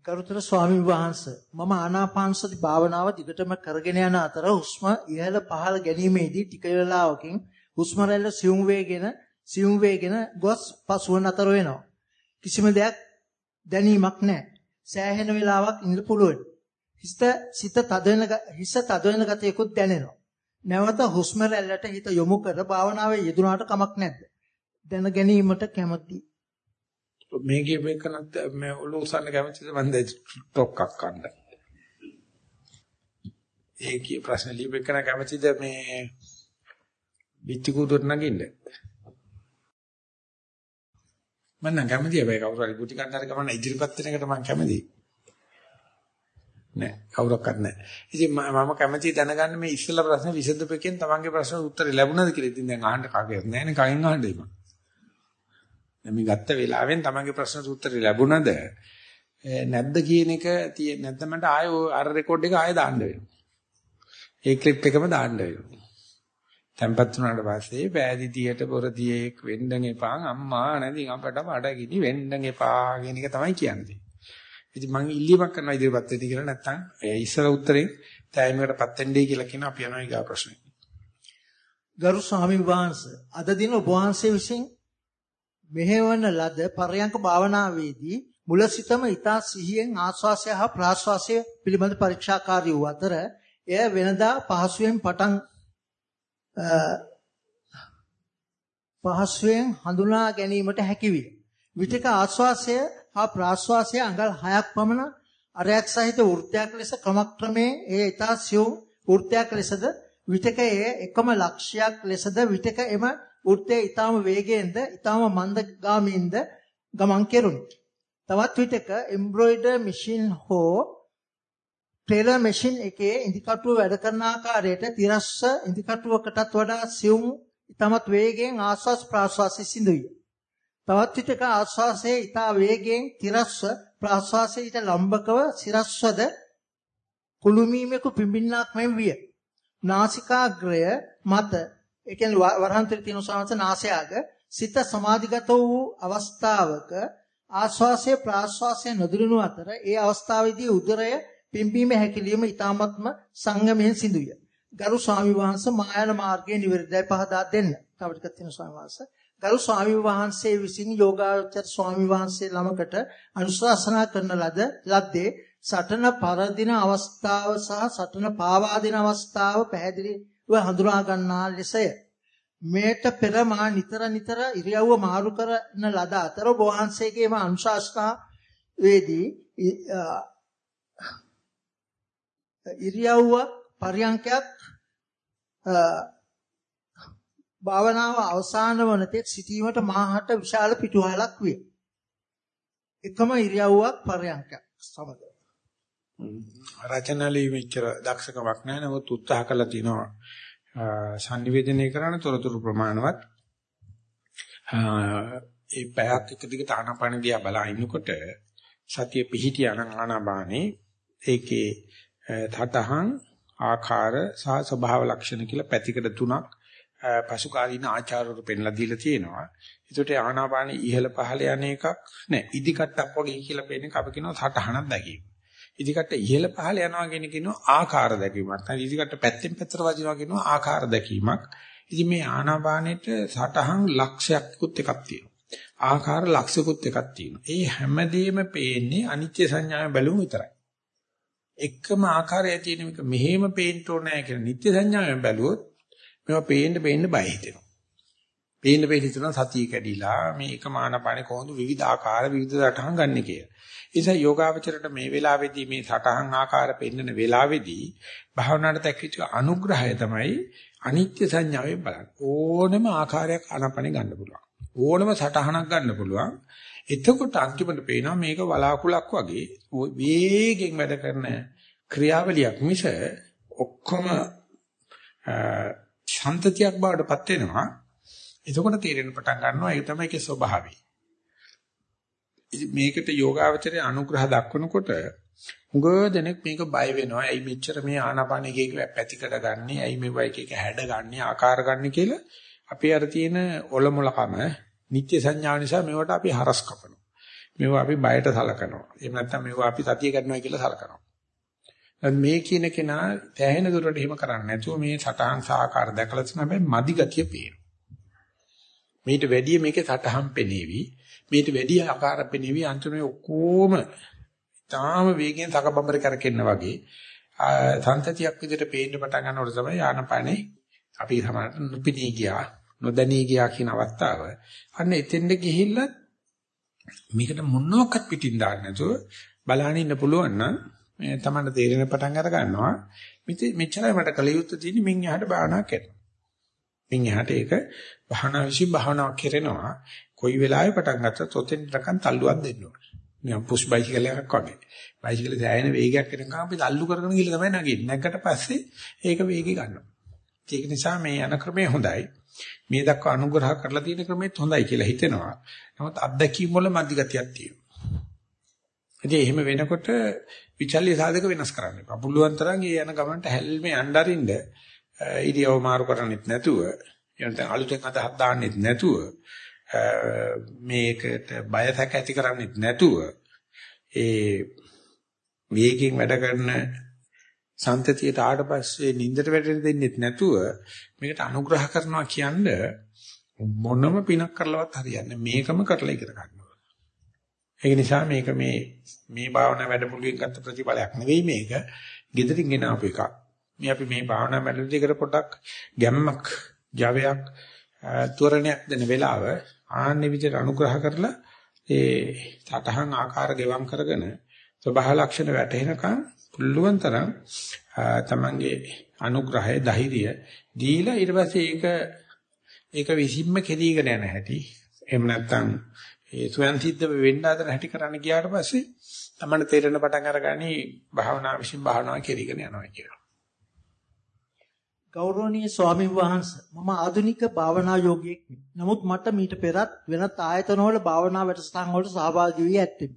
ගරුතර ස්වාමීන් වහන්සේ මම ආනාපාන සති භාවනාව දිගටම කරගෙන යන අතර හුස්ම ඉහළ පහළ ගැනීමේදී ටික වේලාවකින් හුස්ම රැල්ල සියුම් වේගෙන සියුම් වේගෙන ගොස් පසුව නතර වෙනවා. කිසිම දෙයක් දැනීමක් නැහැ. සෑහෙන වෙලාවක් ඉඳ පුළුවන්. හිත සිත තද වෙන හිස තද වෙන ගතියකුත් දැනෙනවා. නැවත හුස්ම රැල්ලට හිත යොමු කර භාවනාවේ යෙදුනාට කමක් නැද්ද? දැන ගැනීමට කැමැති. මේකේ මේකනත් මේ ඔලුව උස්සන්න කැමතිද මන්ද ටොක්ක්ක් ගන්න. ඒකේ ප්‍රශ්න ලියපෙකන කැමතිද මේ පිටි කුදුර නගින්න? මම නම් කැමතියි හැබැයි කවුරු හරි පුටි කන්දර ගමන ඉදිරිපත් වෙන එකට මම කැමතියි. නෑ කවුරක්වත් නෑ. ඉතින් මම කැමැති දැනගන්න මේ ඉස්සෙල්ලා ප්‍රශ්න විසඳපෙකින් තමන්ගේ ප්‍රශ්න උත්තර ලැබුණාද කියලා. ඉතින් දැන් අහන්න කාගෙත් නෑනේ කයින් අහන්න එපා. දැන් මේ ගත්ත වෙලාවෙන් තමන්ගේ ප්‍රශ්නට උත්තර ලැබුණාද නැද්ද කියන එක නැත්නම් මට ආයෙ අර රෙකෝඩ් එක ආයෙ දාන්න වෙනවා. ඒ ක්ලිප් එකම දාන්න වෙනවා. tempat වුණාට පස්සේ පෑදිතියට පොරදියේක් වෙන්න එපා අම්මා නැදින් අපට බඩගිනි වෙන්න එපා කියන එක තමයි කියන්නේ. ඉතින් මම ඉල්ලීමක් කරනවා ඉදිරියපත් වෙන්න කියලා නැත්නම් ඒ ඉස්සර උත්තරේ තෑමකටපත් වෙන්නයි කියලා කියන අපි යනවා ඊගා ප්‍රශ්නේ. ගරු ස්වාමීන් වහන්සේ අද දින ඔබ වහන්සේ විසින් මෙහෙවන ලද පරයන්ක භාවනාවේදී මුල සිතම ඊතා සිහියෙන් ආස්වාසය හා ප්‍රාස්වාසය පිළිබඳ පරීක්ෂාකාරී වූ අතර එය වෙනදා පහසුවෙන් පටන් පහසුවෙන් හඳුනා ගැනීමට හැකි විය. විතක ආස්වාසය හා ප්‍රාශ්වාසය අඟල් 6ක් පමණ අරයක් සහිත වෘත්තයක් ලෙස ක්‍රමක්‍රමයෙන් ඒ ඊතා සියුම් වෘත්තයක් ලෙසද විතක එය එකම ලක්ෂයක් ලෙසද විතක එම වෘත්තයේ ඊටාම වේගයෙන්ද ඊටාම මන්දගාමීන්ද ගමන් කෙරුණි. තවත් විතක එම්බ්‍රොයිඩර් මැෂින් හෝ ටේලර් මැෂින් එකේ ඉදිකටුව වැඩ කරන ආකාරයට තිරස්ස ඉදිකටුවකටත් වඩා සියුම් ඊටමත් වේගයෙන් ආස්වාස් ප්‍රාස්වාසය සිදුවිය. තවත් විටක ආශ්වාසයේ ඊට වේගයෙන් තිරස්ව ප්‍රාශ්වාසයේ ඊට ලම්බකව සිරස්වද කුළුමීමක පිඹින්නක් මෙන් විය. නාසිකාග්‍රය මත ඒ කියන්නේ වරහන්තර තියෙන සමහත නාසයාග සිත සමාධිගත වූ අවස්ථාවක ආශ්වාසයේ ප්‍රාශ්වාසයේ නොදිරුණු අතර ඒ අවස්ථාවේදී උදරය පිම්බීම හැකිලිම ඊ타මත්ම සංගමයෙන් සිදුවිය. ගරු ස්වාමි වහන්සේ මායන මාර්ගයේ නිවැරදිව පහදා දෙන්න. තව ටිකක් තියෙන ස්වාමි වහන්සේ ගරු ස්වාමි වහන්සේ විසින් යෝගාචර ස්වාමි වහන්සේ ළමකට අනුශාසනා කරන ලද ලද්දේ සටන පරදින අවස්ථාව සහ සටන පාවා දින අවස්ථාව පැහැදිලිව හඳුනා ගන්නා ලෙසය. මේට පෙර මා නිතර නිතර ඉරියව්ව මාරු කරන ලද අතර ඔබ වහන්සේගේම අනුශාසනා වේදී ඉරියව්ව පරියන්කයක් භාවනාව අවසාන වන තෙක් සිටීමට මාහට විශාල පිටුහලක් විය. එකම ඉරියව්වක් පරයන්ක සමග. රචනලී මෙච්චර දක්ෂකමක් නැහැ නමුත් උත්සාහ කළා තිනවා sannivedanaya කරන තොරතුරු ප්‍රමාණවත් ඒ පැයක් එක දිගට ආනාපාන දිහා බලා ඉන්නකොට සතිය පිහිටියා නම් ආනාපානේ ඒකේ තතහං ආකාර සහ ස්වභාව ලක්ෂණ කියලා පැතිකඩ තුනක් පසුකාලීන ආචාර්යවරු පෙන්ලා දීලා තියෙනවා. ඒකට ආනාපාන ඉහළ පහළ යන එකක් නෑ ඉදිකට්ටක් වගේ කියලා පෙන්නේ අපි කියනවා සටහනක් දැකීම. ඉදිකට්ට ඉහළ පහළ යනවා කියන කියනවා ආකාර දැකීමක්. නැත්නම් ඉදිකට්ට පැත්තෙන් පැත්තට වදිනවා කියනවා ආකාර දැකීමක්. ඉතින් මේ ආනාපානෙට සටහන් ලක්ෂයක්කුත් එකක් තියෙනවා. ආකාර ලක්ෂිකුත් එකක් තියෙනවා. ඒ හැමදේම පේන්නේ අනිත්‍ය සංඥාවෙන් බැලුම විතරයි. එකම ආකාරය තියෙන එක මෙහෙම පේන්න ඕනේ කියලා නිත්‍ය සංඥාවෙන් බැලුවොත් මේවා පේන්න පේන්න බය හිතෙනවා. පේන්න පේන්න හිතනවා සතිය කැඩිලා මේ එකම ආනාපානේ කොහොමද විවිධ ආකාර විවිධ සටහන් ගන්න කියලා. ඒ නිසා යෝගාවචරයට මේ වෙලාවේදී මේ සටහන් ආකාර පෙන්වන වෙලාවේදී භාවනාවට දැක්විච්ච අනුග්‍රහය තමයි අනිත්‍ය සංඥාවෙන් බලන්න. ඕනම ආකාරයක් ආනාපානේ ගන්න පුළුවන්. ඕනම සටහනක් ගන්න පුළුවන්. එතකොට අන්තිමට පේනවා මේක වලාකුලක් වගේ වේගෙන් වැඩ කරන ක්‍රියාවලියක් මිස ඔක්කොම ශාන්තතියක් බවට පත් වෙනවා. එතකොට තේරෙන පටන් ගන්නවා ඒක තමයි ඒකේ ස්වභාවය. මේකට යෝගාවචරයේ අනුග්‍රහ දක්වනකොට උග දෙනෙක් මේක බය වෙනවා. ඇයි මෙච්චර මේ ආනාපාන එක එක පැතිකඩ ගන්නෙ? ඇයි මේ වයික එක හැඩ ගන්නෙ? ආකාර ගන්නෙ කියලා අපි අර තියෙන ඔලොමලකම නිත්‍ය සංඥාව නිසා මේවට අපි හරස් කපනවා. මේවා අපි බයට සලකනවා. එහෙම නැත්නම් මේවා අපි සතිය කරනවා කියලා සලකනවා. මේ කියන කෙනා තැහෙන දුරට එහෙම කරන්නේ නැතුව මේ සටහන් සාකාර දැකලා තියෙන හැබැයි මදි ගතිය පේනවා. මේට වැඩිය මේකේ සටහන් පෙනේවි. මේට වැඩිය ආකාර පෙනේවි අන්තිමේ ඔක්කොම තාම වේගෙන් තකබඹර කරකෙන්න වගේ සංතතියක් විදිහට පේන්න පටන් ගන්නකොට තමයි ආනපනේ අපි සමහරට නොපිනී ගියා නොදැනී ගියා කියන අවස්ථාව. අන්න එතෙන්ද ගිහිල්ලා මේකට මොනවාක්වත් පිටින් දාන්න නැතුව බලහන් ඉන්න පුළුවන් නම් මේ තමයි තේරෙන පටන් අර ගන්නවා. මෙච්චරයි මට කල යුත්තේ තියෙන්නේ මින් එහාට භාවනා කරනවා. මින් එහාට ඒක භාවනා විශ්ි භාවනාවක් කරනවා. කොයි වෙලාවෙ පටන් ගත්තත් ඔතෙන් නිකන් තල්ලුවක් දෙන්න ඕනේ. නිකන් පුෂ් බයිසිකල් එකක් වගේ. බයිසිකල් සෑහෙන වේගයක් කරනකම් අපි තල්ලු කරගෙන ගිහලා තමයි නගින්නේ. නැගකට පස්සේ ඒක වේගෙ ගන්නවා. ඒක නිසා මේ යන ක්‍රමය හොඳයි. මේ දක්වා අනුග්‍රහ කරලා තියෙන ක්‍රමෙත් හොඳයි කියලා හිතෙනවා. නමුත් අත්දැකීම් වල මධ්‍ය ගතියක් තියෙනවා. ඉතින් එහෙම වෙනකොට විචල්්‍ය සාධක වෙනස් කරන්න එපා. පුළුවන් තරම් ඒ යන ගමන්ට හැල්මේ අnderින්ද ඉරියව මාරු කරන්නෙත් නැතුව එනතන අලුතෙන් අදහස් දාන්නෙත් නැතුව මේකට බයතක ඇති කරන්නෙත් නැතුව ඒ වේගයෙන් වැඩ කරන සන්තතියට ආවට පස්සේ නින්දට වැටෙන්න දෙන්නෙත් නැතුව මේකට අනුග්‍රහ කරනවා කියන්නේ මොනම පිනක් කරලවත් හරියන්නේ මේකම කරලා ඉගෙන ගන්නවා. ඒක නිසා මේක මේ මේ භාවනා වැඩමුළුවෙන් ගත්ත ප්‍රතිඵලයක් නෙවෙයි මේක. gedirin ගෙන ආපු එකක්. මේ අපි මේ භාවනා වැඩමුළුවේකට පොඩක් ගැම්මක්, ජවයක්, තුරණයක් දෙන වෙලාව ආන්නේ විදිහට අනුග්‍රහ කරලා ඒ සතහන් ආකාර ගෙවම් කරගෙන ස්වභාව ලක්ෂණ වැටෙනකන් පුළුවන් තරම් තමන්ගේ අනුග්‍රහය ධෛර්යය දීලා ඊට පස්සේ ඒක ඒක විසින්ම කෙරීගෙන යන හැටි එහෙම නැත්නම් ඒ ස්වයන් සිද්ධ වෙන්න හදන හැටි කරන්න ගියාට පස්සේ තමන්ට තේරෙන පටන් අරගනි භාවනා විසින් භාවනාව කෙරීගෙන යනවා කියලා. ගෞරවනීය ස්වාමීන් වහන්සේ මම ආධුනික භාවනා යෝගියෙක්. නමුත් මට මීට පෙරත් වෙනත් ආයතනවල භාවනා වැඩසටහන් වලට සහභාගී වී ඇත්තෙමි.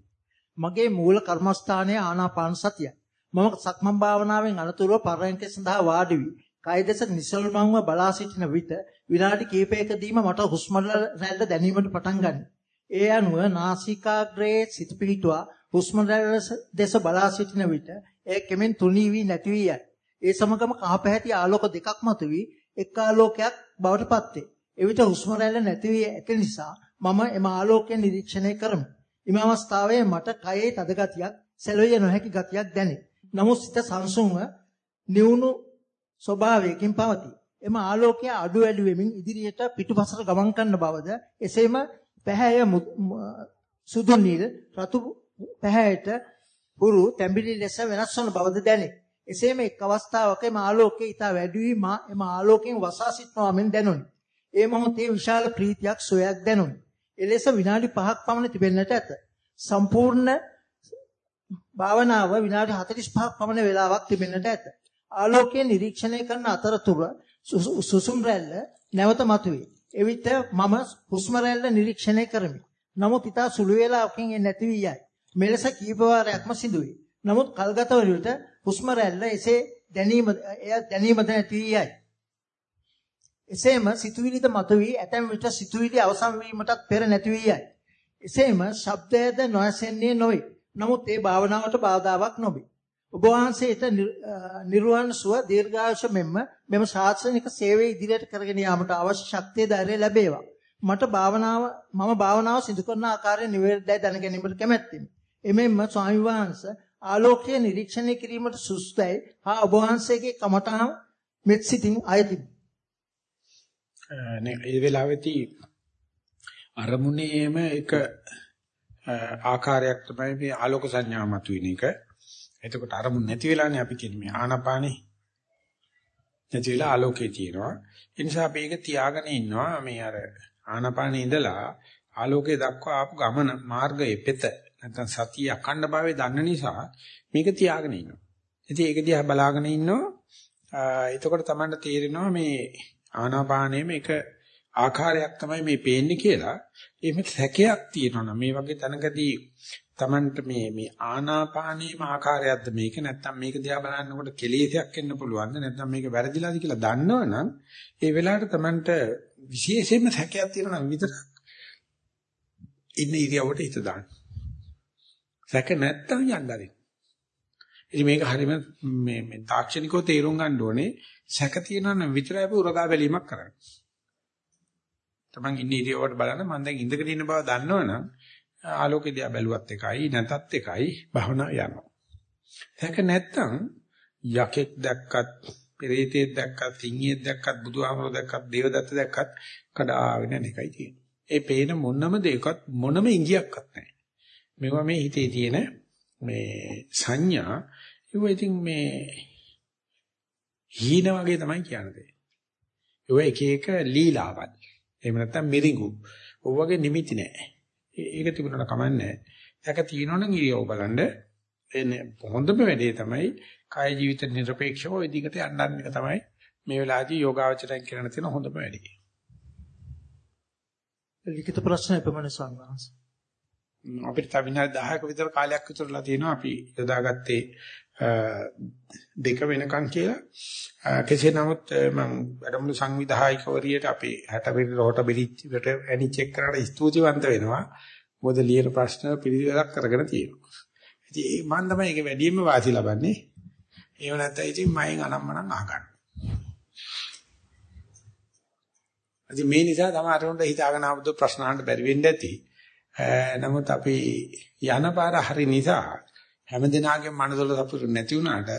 මගේ මූල කර්මස්ථානයේ ආනාපාන සතියයි. මම සක්මන් භාවනාවෙන් අනතුරුව පරයන්ක සඳහා වාඩි වී කය දෙස නිසල්මන්ව බලා සිටින විට විනාඩි කිහිපයකදීම මට හුස්ම රැල්ල දැනීමට පටන් ගනී. ඒ අනුව නාසිකාග්‍රයේ සිත පිහිටුවා හුස්ම දෙස බලා සිටින විට ඒ කෙමෙන් තුනී වී නැති වී යයි. ඒ සමගම කහපැහැති ආලෝක දෙකක් මතුවී එක් ආලෝකයක් බවට පත්වේ. එවිට හුස්ම රැල්ල නැති වී ඇති නිසා මම එම ආලෝකය නිරීක්ෂණය කරමි. එම අවස්ථාවේ මට කයේ තද ගතියක්, සැලවිය නොහැකි ගතියක් දැනේ. නමුත් සිත සංසුන්ව නිවුණු ස්වභාවයකින් පවතී. එම ආලෝකය අඩු වැඩි වෙමින් ඉදිරියට පිටුපසට ගමන් කරන බවද එසේම පැහැය සුදු නිල් රතු පැහැයට පුරු තැඹිලි ලෙස වෙනස් වන බවද දැනේ. එසේම එක් අවස්ථාවක එම ආලෝකයේ ඊට වැඩි වී මා එම ආලෝකයෙන් වසා සිටනවා මෙන් දැනුනි. ඒ මොහොතේ විශාල ප්‍රීතියක් සොයක් දැනුනි. එලෙස විනාඩි 5ක් පමණ තිබෙන්නට ඇත. සම්පූර්ණ භාවනාව විනාඩි 45ක් පමණ වේලාවක් තිබෙන්නට ඇත. ආලෝකය නිරීක්ෂණය කරන අතරතුර සුසුම් රැල්ල නැවත මතුවේ. එවිට මම හුස්ම රැල්ල නිරීක්ෂණය කරමි. නමුත් ඊට සුළු වේලාවකින් ඒ නැති වී යයි. මෙලෙස කීප වාරයක්ම සිදුවේ. නමුත් කල්ගත වන විට හුස්ම රැල්ල එසේ දැනීම එය දැනීමද නැති වී යයි. එසේම සිතුවිලිද මතුවී ඇතැම් විට සිතුවිලි අවසන් වීමටත් පෙර නැති වී යයි. එසේම ශබ්දයද නොඇසෙන්නේ නොවේ. නමුත් ඒ භාවනාවට බාධාවක් නොවේ. ඔබ වහන්සේට නිර්වාණ සුව දීර්ඝායුෂ මෙන්ම මෙම ශාස්ත්‍රනික සේවය ඉදිරියට කරගෙන යාමට අවශ්‍ය ශක්තිය ධෛර්යය ලැබේවා. මට භාවනාව මම භාවනාව සිදු කරන ආකාරය නිවැරදිව දැන ගැනීමට කැමැත්තෙමි. එමෙන්ම ස්වාමි වහන්සේ ආලෝකය නිරීක්ෂණය කිරීමට සුස්තයි හා ඔබ වහන්සේගේ කමඨහම මෙත් සිටින් අයතිමි. නේ ඒ වෙලාවේදී අරමුණේම එක ආකාරයක් තමයි මේ ආලෝක සංඥා මතුවෙන එක. එතකොට අරමුණ නැති වෙලානේ අපි කියන්නේ මේ ආනාපානේ නැති වෙලා ආලෝකේ තියෙනවා. ඒ නිසා අපි ඒක තියාගෙන ඉන්නවා මේ අර ආනාපානේ ඉඳලා ආලෝකයේ දක්වා ආපු ගමන මාර්ගයේ පෙත නැත්නම් සතිය අඛණ්ඩ භාවයේ දන්න නිසා මේක තියාගෙන ඉන්නවා. ඉතින් ඒක දිහා බලාගෙන ඉන්නවා. එතකොට තමයි තේරෙනවා මේ ආනාපානයේම එක ආකාරයක් තමයි මේ පේන්නේ කියලා. එහෙම සැකයක් තියෙනවා මේ වගේ තැනකදී Tamanට මේ මේ ආනාපානීයම ආකාරයක්ද මේක නැත්නම් මේක දිහා බලනකොට කෙලෙසයක් එන්න පුළුවන්ද නැත්නම් මේක වැරදිලාද කියලා දන්නවනම් ඒ වෙලාවට Tamanට විශේෂයෙන්ම සැකයක් තියෙනවා විතරක් ඉන්න ඉරියවට හිත දාන්න. සැක නැත්තම් යන්න ආරින්. ඉතින් මේක හරියම මේ මේ තාක්ෂණිකව තේරුම් ගන්න ඕනේ සැක තියෙනවා නම් විතරයි අපි උරගා බැලීමක් කරන්නේ. Taman ඉන්නේ ඉරියවට බලන්න මම දැන් ඉඳගෙන ඉන්න බව දන්නවනම් ආලෝකය දිහා බැලුවත් එකයි නැතත් එකයි භවනා යනවා. සැක නැත්තම් යකෙක් දැක්කත්, පෙරේතෙක් දැක්කත්, සිංහියෙක් දැක්කත්, බුදුහාමර දැක්කත්, දේවදත්ත දැක්කත් කඩාගෙන යන එකයි තියෙන්නේ. ඒ පේන මොනම දෙයකත් මොනම ඉඟියක්වත් නැහැ. මේවා මේ හිතේ තියෙන මේ සංඥා ඒව ඉතින් මේ හීන වගේ තමයි කියන්නේ. ඒව එක එක ලීලාවල්. එහෙම නැත්නම් මිරිඟු. ඔය වගේ නිමිති නැහැ. ඒක තිබුණාට කමන්නේ නැහැ. ඒක තියෙනවනම් ඉරියව් බලන්න එන්නේ හොඳම වැඩේ තමයි කාය ජීවිත නිර්පේක්ෂව ওই දිගට යන්න එක තමයි මේ වෙලාවේදී යෝගාවචරයෙන් කරන්න තියෙන හොඳම වැඩේ. ලිඛිත ප්‍රශ්න එපමණ සංවාස. අපිට තව විනාඩි 10ක විතර කාලයක් විතරලා තියෙනවා අපි යොදාගත්තේ දෙක වෙනකන් කියලා. කෙසේ නමුත් මම වැඩමුළු සංවිධායකවරියට අපේ 60 වෙනි රෝට බෙලිච්චට ඇනි චෙක් කරලා ස්තුතිවන්ත වෙනවා. මොකද ලියන ප්‍රශ්න පිළිවෙලක් කරගෙන තියෙනවා. ඉතින් මම තමයි ඒක වැඩියෙන්ම වාසි ලබන්නේ. ඒව නැත්නම් ඉතින් මයෙන් අනම්මනම් අහගන්න ඉතින් මේ නිසා තමයි අරුණට හිතාගෙන ආවද ප්‍රශ්න අහන්න බැරි වෙන්නේ නැති නමුත් අපි යන පාර හරි නිසා හැමදිනාගේම මනසවල සතුට නැති වුණාට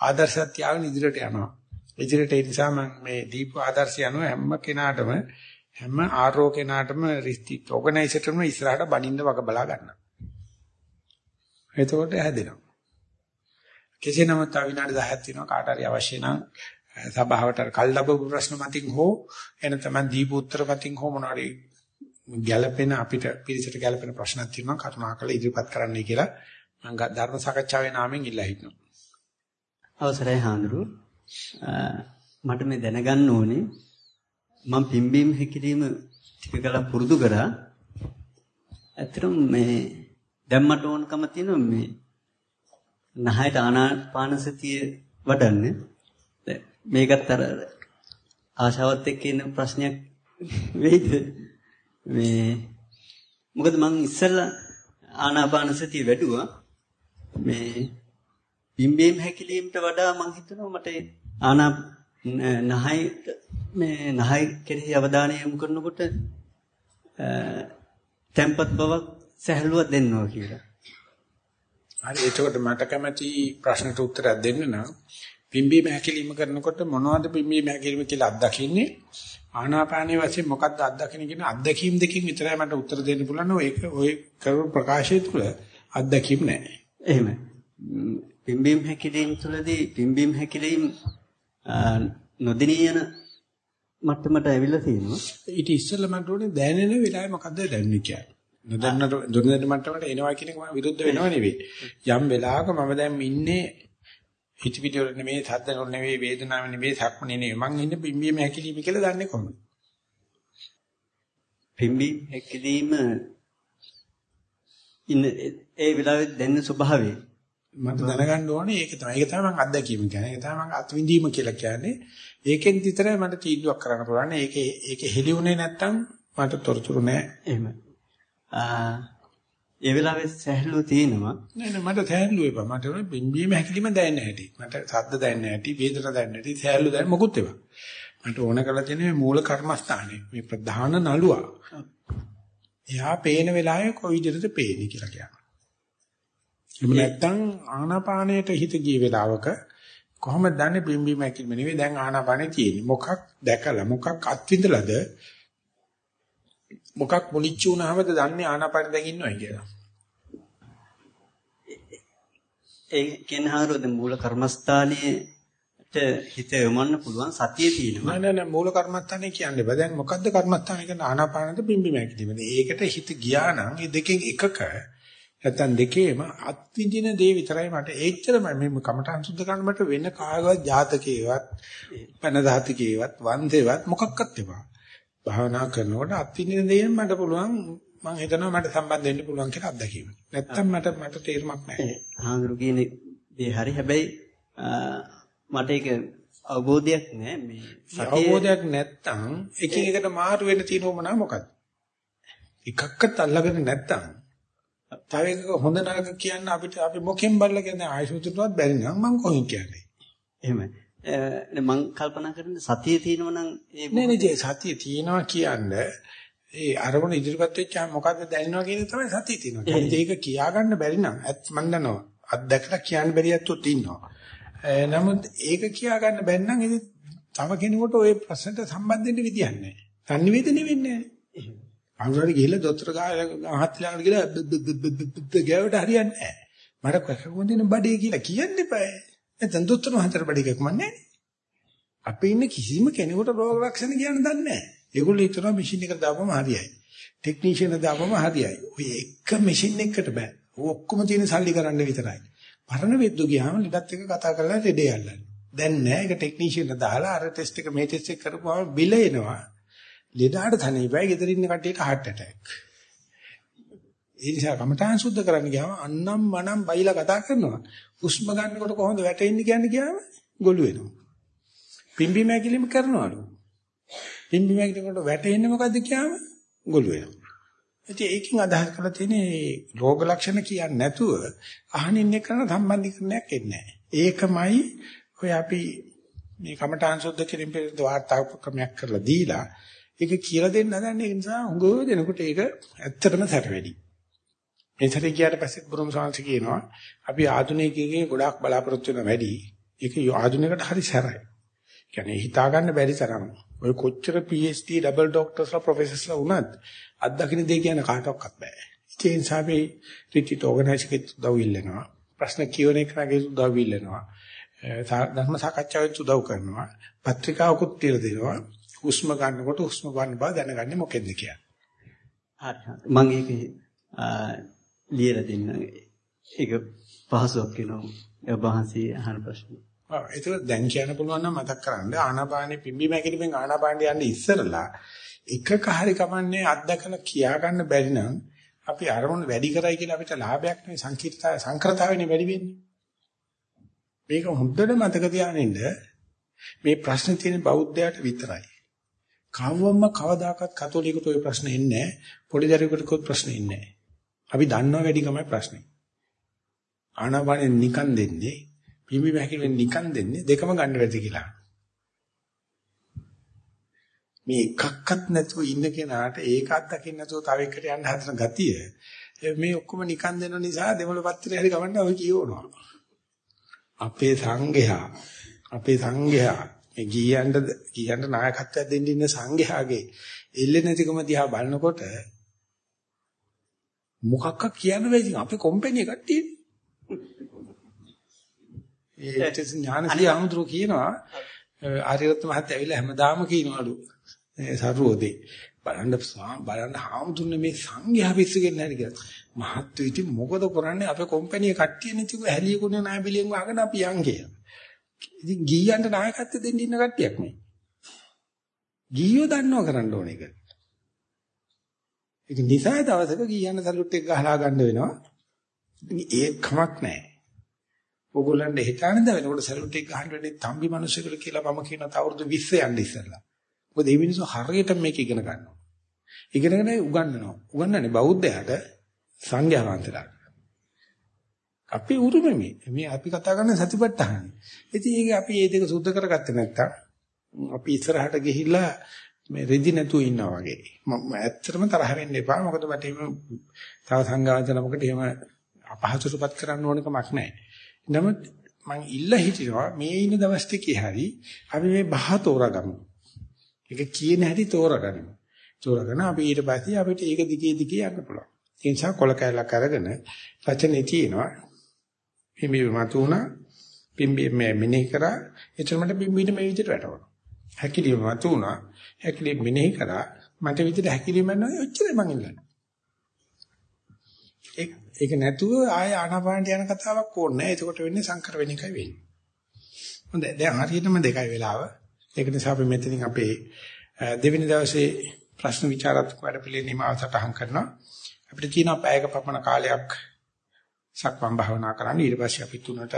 ආදර්ශයක් තියාගෙන ඉදිරියට යනවා. ඉදිරියට ඒ නිසා මම මේ දීප ආදර්ශය අනුව හැම කෙනාටම හැම ආරෝ කෙනාටම රිස්ටික් ඕගනයිසර්ටම ඉස්සරහට බනින්න වග බලා ගන්නවා. එතකොට හැදෙනවා. කෙසේ නමුත් තව විනාඩි 10ක් තියෙනවා කාට හරි අවශ්‍ය නම් සභාවට කල් ලැබපු ප්‍රශ්න මතින් හෝ එන තමයි දීප උත්තර මතින් හෝ මොනවාරි ගැළපෙන අපිට පිළිසෙට ගැළපෙන ප්‍රශ්නක් තියෙනවා කරුණාකරලා ඉදිරිපත් කරන්නයි කියලා මම ධර්ම සාකච්ඡාවේ නාමයෙන් ඉල්ලා හිටිනවා. අවසරයි හාඳුරු. මට මේ දැනගන්න ඕනේ මම පිම්බීම හැකිලිම ටික කලක් පුරුදු කරා. ඇත්තටම මේ දැන් මට ඕනකම තියෙනවා මේ නහයට ආනාපානසතිය වඩන්න. මේකත් අර ආශාවත් එක්ක එන ප්‍රශ්නයක් වෙයිද? මේ මොකද මං ඉස්සෙල්ලා ආනාපානසතිය වැඩුවා. මේ බිම්බේම හැකිලීමට වඩා මම හිතනවා මට ආනා නහයට මේ නහය කෙරෙහි අවධානය යොමු කරනකොට tempat බවක් සැහැල්ලුවක් දෙන්නවා කියලා. හරි එතකොට මට කැමති ප්‍රශ්නට උත්තරයක් දෙන්න නම් බිම්බීම හැකිලිම කරනකොට මොනවද බිම්බීම හැකිලිම කියලා අත්දකින්නේ ආනාපානයේ වශයෙන් මොකක්ද අත්දකින්නේ කියන අත්දැකීම් දෙකකින් විතරයි මට උත්තර දෙන්න පුළුවන්. ඒක ඔය කරපු ප්‍රකාශය තුළ අත්දැකීම් නැහැ. එහෙමයි. පිම්බීම් හැකිලීම් තුළදී පිම්බීම් හැකිලීම් නොදිනී යන මට්ටමට ඇවිල්ලා තියෙනවා. ඊට ඉස්සෙල්ලා මට උනේ දැනෙන වෙලාවේ මොකද්ද දැනෙන්නේ කියන්නේ. නොදන්න දුරදෙන මට්ටමට එනවා කියන එක මම විරුද්ධ වෙනව නෙවෙයි. යම් වෙලාවක මම දැන් ඉන්නේ හිතවිලි වල නෙවෙයි, සද්ද වල නෙවෙයි, වේදනාව නෙවෙයි, සක්මනේ නෙවෙයි. මං ඉන්නේ පිම්බීම හැකිලිම කියලා දන්නේ කොහොමද? පිම්බීම හැකිලිම ඉන්න ඒ වෙලාවේ දැනෙන ස්වභාවය මට දැනගන්න ඕනේ ඒක තමයි. ඒක තමයි මම අත්දැකීම කියන්නේ. ඒක තමයි මම අත්විඳීම කියලා කියන්නේ. ඒකෙන් විතරයි මට තීන්දුවක් කරන්න පුළුවන්. ඒකේ ඒකේ හෙලිුනේ නැත්තම් මට තොරතුරු නැහැ. එහෙම. ආ ඒ වෙලාවේ සැහැල්ලුව තියෙනවා. නෑ නෑ මට සෑහළු එපා. මට ඕනේ බිම්බීම හැකිලිම දැනෙන්න හැටි. මට සද්ද දැනෙන්න හැටි, වේදන දැනෙන්න හැටි, සෑහළු දැනෙන්න මොකුත් එපා. මට ඕන කරලා තියෙන්නේ මේ මූල කර්මස්ථානේ. මේ ප්‍රධාන නළුවා. එයා පේන වෙලාවේ කොයි විදිහටද පේන්නේ කියලා කියනවා. එහෙම නැත්නම් ආනාපානයට හිත ගිය වෙලාවක කොහොමද දන්නේ බිම්බීම හැකිලිම නෙවෙයි දැන් ආනාපානේ තියෙන්නේ. මොකක් දැකලා මොකක් අත්විඳලාද මොකක් මුලිච්ච වුණාමද දන්නේ ආනාපාන දැන් ඉන්නවයි කියලා. ඒ කියන්නේ හාරොද මූල කර්මස්ථානයේට හිත යොමන්න පුළුවන් සතිය තියෙනවා. නෑ නෑ මූල කර්මස්ථානේ කියන්නේ බෑ. දැන් මොකද්ද කර්මස්ථානේ කියන්නේ ආනාපානද බිම්බීම හැකිලිමද? ඒකට හිත ගියා නම් මේ දෙකෙන් එකක නැත්තම් දෙකේම අත්විඳින දේ විතරයි මට ඒච්චරමයි මේ කමඨං සුද්ධ කරන්න මට වෙන කාගවත් ජාතකේවත් පන දාතිකේවත් වන්දේවත් මොකක්වත් එපා. භාවනා කරනකොට අත්විඳින දේ මට පුළුවන් මම හිතනවා මට සම්බන්ධ වෙන්න පුළුවන් කියලා අත්දැකීම. නැත්තම් මට මට තේරුමක් නැහැ. හාමුදුරු කියන දේ හරි හැබැයි මට ඒක අවබෝධයක් නෑ මේ අවබෝධයක් නැත්තම් එකින් එකට මාරු වෙන්න තියෙන උමනා මොකද්ද? එකක්වත් අල්ලගෙන නැත්තම් තව එකක හොඳ නරක කියන්න අපිට අපි මොකෙන් බලලා කියන්නේ ආයසුතුටවත් බැරි නම් මම කොහොමද කියන්නේ? එහෙමයි. මම කල්පනා කරන්නේ සතිය තියෙනවා නම් ඒ නෑ නෑ සතිය තියෙනවා කියන්නේ ඒ අරමුණ ඉදිරිපත් වෙච්චාම මොකද්ද දැනෙනවා කියන තමයි සතිය තියෙනවා. ඒක කියාගන්න බැරි නම් මම දන්නවා. අත්දැකලා කියන්න බැරි ඇත්තොත් ඉන්නවා. නමුත් ඒක කියාගන්න බැන්න නම් ඉතින් තව කෙනෙකුට ওই ප්‍රශ්නට සම්බන්ධ වෙන්න විදියක් නැහැ. සංනිවේදනය වෙන්නේ නැහැ. අනුරාධ ගිහිල්ලා දොස්තර ගාහත් ළඟට ගිහලා ගෑවට හරියන්නේ නැහැ. මට කොහොමද දින බඩේ කියලා කියන්න එපා. නැත්නම් දොස්තර මහතර බඩේ කමන්නේ. අපේ ඉන්න කිසිම කෙනෙකුට රෝග ලක්ෂණ කියන්න දන්නේ නැහැ. ඒගොල්ලෝ හිතනවා මැෂින් එක දාපම හරියයි. ටෙක්නීෂියන් දාපම හරියයි. ඔය එක මැෂින් එකකට බෑ. ඔක්කොම තියෙන සල්ලි කරන්න විතරයි. පරණ වෙද්දු ගියාම ලෙඩත් එක කතා කරලා ලෙඩේ අල්ලන්නේ. දැන් නෑ ඒක ටෙක්නීෂියන් දාලා අර ටෙස්ට් එක මේ ටෙස්ට් එක කරපුවාම බිල එනවා. ලෙඩාට තනියපයි ගෙදර ඉන්න කට්ටියට heart attack. ඒ නිසා කමඨාන් සුද්ධ කරන්න ගියාම අන්නම් මනම් බයිලා කතා කරනවා. හුස්ම ගන්නකොට කොහොමද වැටෙන්නේ කියන්නේ ගියාම ගොළු වෙනවා. පිම්බි මැකිලිම කරනවලු. පිම්බි මැකිලිමකට වැටෙන්නේ මොකද්ද කියාම ගොළු වෙනවා. ඉතින් ඒකෙන් අදහස් කරලා තියෙන්නේ රෝග ලක්ෂණ කියන්නේ නැතුව අහනින් එක්කන සම්බන්ධීකරණයක් එන්නේ ඒකමයි ඔය අපි මේ කමඨාන් සුද්ධ කිරීම පිළිබඳ වාර්තා ක්‍රමයක් කරලා දීලා ඒක කියලා දෙන්න හදන්නේ ඒ නිසා හුඟව දෙනකොට ඒක ඇත්තටම සැර වැඩි. එතන ගියාට පස්සේ බුරුම සාංශ කියනවා අපි ආධුනිකයෙක්ගෙන් ගොඩාක් බලාපොරොත්තු වෙන වැඩි. ඒක ආධුනිකයට හරි සැරයි. කියන්නේ හිතා ගන්න බැරි තරම්. ඔය කොච්චර PhD ඩබල් ડોක්ටර්ස්ලා ප්‍රොෆෙසර්ස්ලා වුණත් අත්දකින්න දෙය කියන කාටවත් බෑ. ඒ නිසා අපි රිට්‍රීට් ඕගනයිස් එකේ උදව් ඉල්ලනවා. ප්‍රශ්න කියවන එකගේ උදව් ඉල්ලනවා. ධර්ම සාකච්ඡාවෙත් උදව් කරනවා. පත්‍රිකාවකුත් තියලා දෙනවා. හුස්ම ගන්නකොට හුස්ම ගන්න බව දැනගන්නේ මොකෙන්ද කියන්නේ. හරි හරි. මම ඒක ලියලා දෙන්න. ඒක පහසුවක් වෙනවා. ඔබ වහන්සේ අහන ප්‍රශ්නේ. ඔව් ඒක දැන් කියන්න පුළුවන් නම් මතක් කරගන්න ආනාපානෙ පිම්බි මැකිලිමෙන් ආනාපානෙ යන්නේ ඉස්සරලා එකක හරි කමන්නේ අත්දකලා කියා ගන්න බැරි නම් අපි අරමුණු වැඩි කරයි කියලා අපිට ලාභයක් නෙවෙයි සංකීර්ණතාවය සංක්‍රතාවෙනේ වැඩි වෙන්නේ. මේක හොඳට මතක තියාගන්න මේ ප්‍රශ්නේ තියෙන බෞද්ධයාට විතරයි. කවවම කවදාකවත් කතෝලිකට ওই ප්‍රශ්නේ එන්නේ නැහැ. පොඩි දරුවෙකුට ප්‍රශ්නේ එන්නේ නැහැ. අපි දන්නවා වැඩිකමයි ප්‍රශ්නේ. ආනාපානෙ නිකන් දෙන්නේ පිම්බි මහැකිලෙන් නිකන් දෙන්නේ දෙකම ගන්න බැරි කියලා. මේ එකක්වත් නැතුව ඉන්න කෙනාට ඒකත් දකින්න නැතුව තව එකට යන්න හදන ගතිය මේ ඔක්කොම නිකන් දෙන නිසා දෙමළ පත්‍රය හරි ගමන්න ඔය කියවනවා. අපේ සංඝයා අපේ සංඝයා මේ ගියන්ට ගියන්ට නායකත්වයක් දෙන්න ඉන්න සංඝයාගේ එල්ලේ නැතිකම දිහා බලනකොට මොකක්ක කියන්න බැරි අපේ කම්පැනි කට්ටියනේ ඒ ඥානසිය අමුද්‍රෝ කියනවා ආර්යරත්න මහත්තයා ඇවිල්ලා හැමදාම කියනවලු ඒ සරුවෝදේ බලන්න බලන්න හාමුදුරනේ මේ සංඝයා පිස්සුගෙන නැහැ කියලා. මහත්තු ඉතින් මොකද කරන්නේ අපේ කම්පැනි කට්ටිය නිතික හැලියකුනේ ණය බිලියෙන් වහගෙන අපි යන් කියලා. ඉතින් ගීයන්ට නායකත්වය දෙන්න ඉන්න කට්ටියක් මේ. ගීයෝ දන්නව කරන්න ඕන එක. ඒක නිසා දවසක ගීයන්ට සලුට් එක ගහලා ගන්න වෙනවා. ඉතින් ඒක කමක් නැහැ. ඕගොල්ලන්ට හිතානද වෙනකොට සැලුට් එක ගහන්න වෙන්නේ තම්බි මිනිස්සුಗಳು කියලා මම කියන තවරුදු 20 යන්න ඉස්සෙල්ලා. මොකද මේ මිනිස්සු හරියට මේක ඉගෙන ගන්නවා. ඉගෙනගෙන උගන්වනවා. උගන්වන්නේ බෞද්ධයාට සංඝයා වහන්සේලාට. අපි උරුමෙ මේ. මේ අපි කතා කරන්නේ සතිපට්ඨාන. ඉතින් ඒක අපි මේ දෙක සුද්ධ කරගත්තේ නැත්තම් අපි ඉස්සරහට ගිහිල්ලා මේ රෙදි නැතුව ඉන්නවා වගේ. මම ඇත්තටම තරහ වෙන්න එපා. මොකද මට එහෙම තව සංඝාචනමකට එහෙම අපහසුටපත් කරන්න ඕන කමක් නැහැ. නමුත් මං ඉල්ල හිටිනවා මේ ඉන්න දවස් ටිකේ හරි අපි මේ බහ තෝරගමු. ඒක කියන හැටි තෝරගනිමු. තෝරගෙන අපි ඊට පස්සේ අපිට ඒක දිගේ දිගේ යන්න පුළුවන්. ඒ නිසා කොල කැලක් අරගෙන රචනේ තියෙනවා. පිම්බි මතුණා පිම්බි මේ මෙනෙහි කරා එතනකට පිම්බිට මේ විදිහට වැටවනවා. හැකිලිම මතුණා හැකිලිම මෙනෙහි කරා මට විදිහට හැකිලිම නැහැ ඔච්චරයි මං ඉල්ලන්නේ. ඒක නැතුව ආය ආනාපානට යන කතාවක් ඕනේ නැහැ. එතකොට වෙන්නේ සංකර වෙන එකයි වෙන්නේ. හොඳයි දැන් හරියටම දෙකයි වෙලාව. ඒක නිසා අපි මෙතනින් අපේ දෙවෙනි දවසේ ප්‍රශ්න විචාරාත්මක වැඩ පිළිවෙල නිමාව සටහන් කරනවා. අපිට තියෙනවා පැයක පමණ කාලයක් සක්මන් භාවනා කරන්න. ඊට පස්සේ අපි තුනට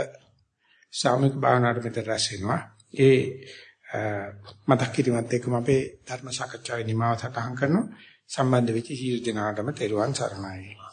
සාමික භාවනාවට මෙතන රැස් වෙනවා. ඒ මතක් කිරීමත් එක්කම අපේ ධර්ම සාකච්ඡාවේ නිමාව සටහන් කරනවා. සම්බන්ධ වෙච්ච සියලු දෙනාටම තෙරුවන් සරණයි.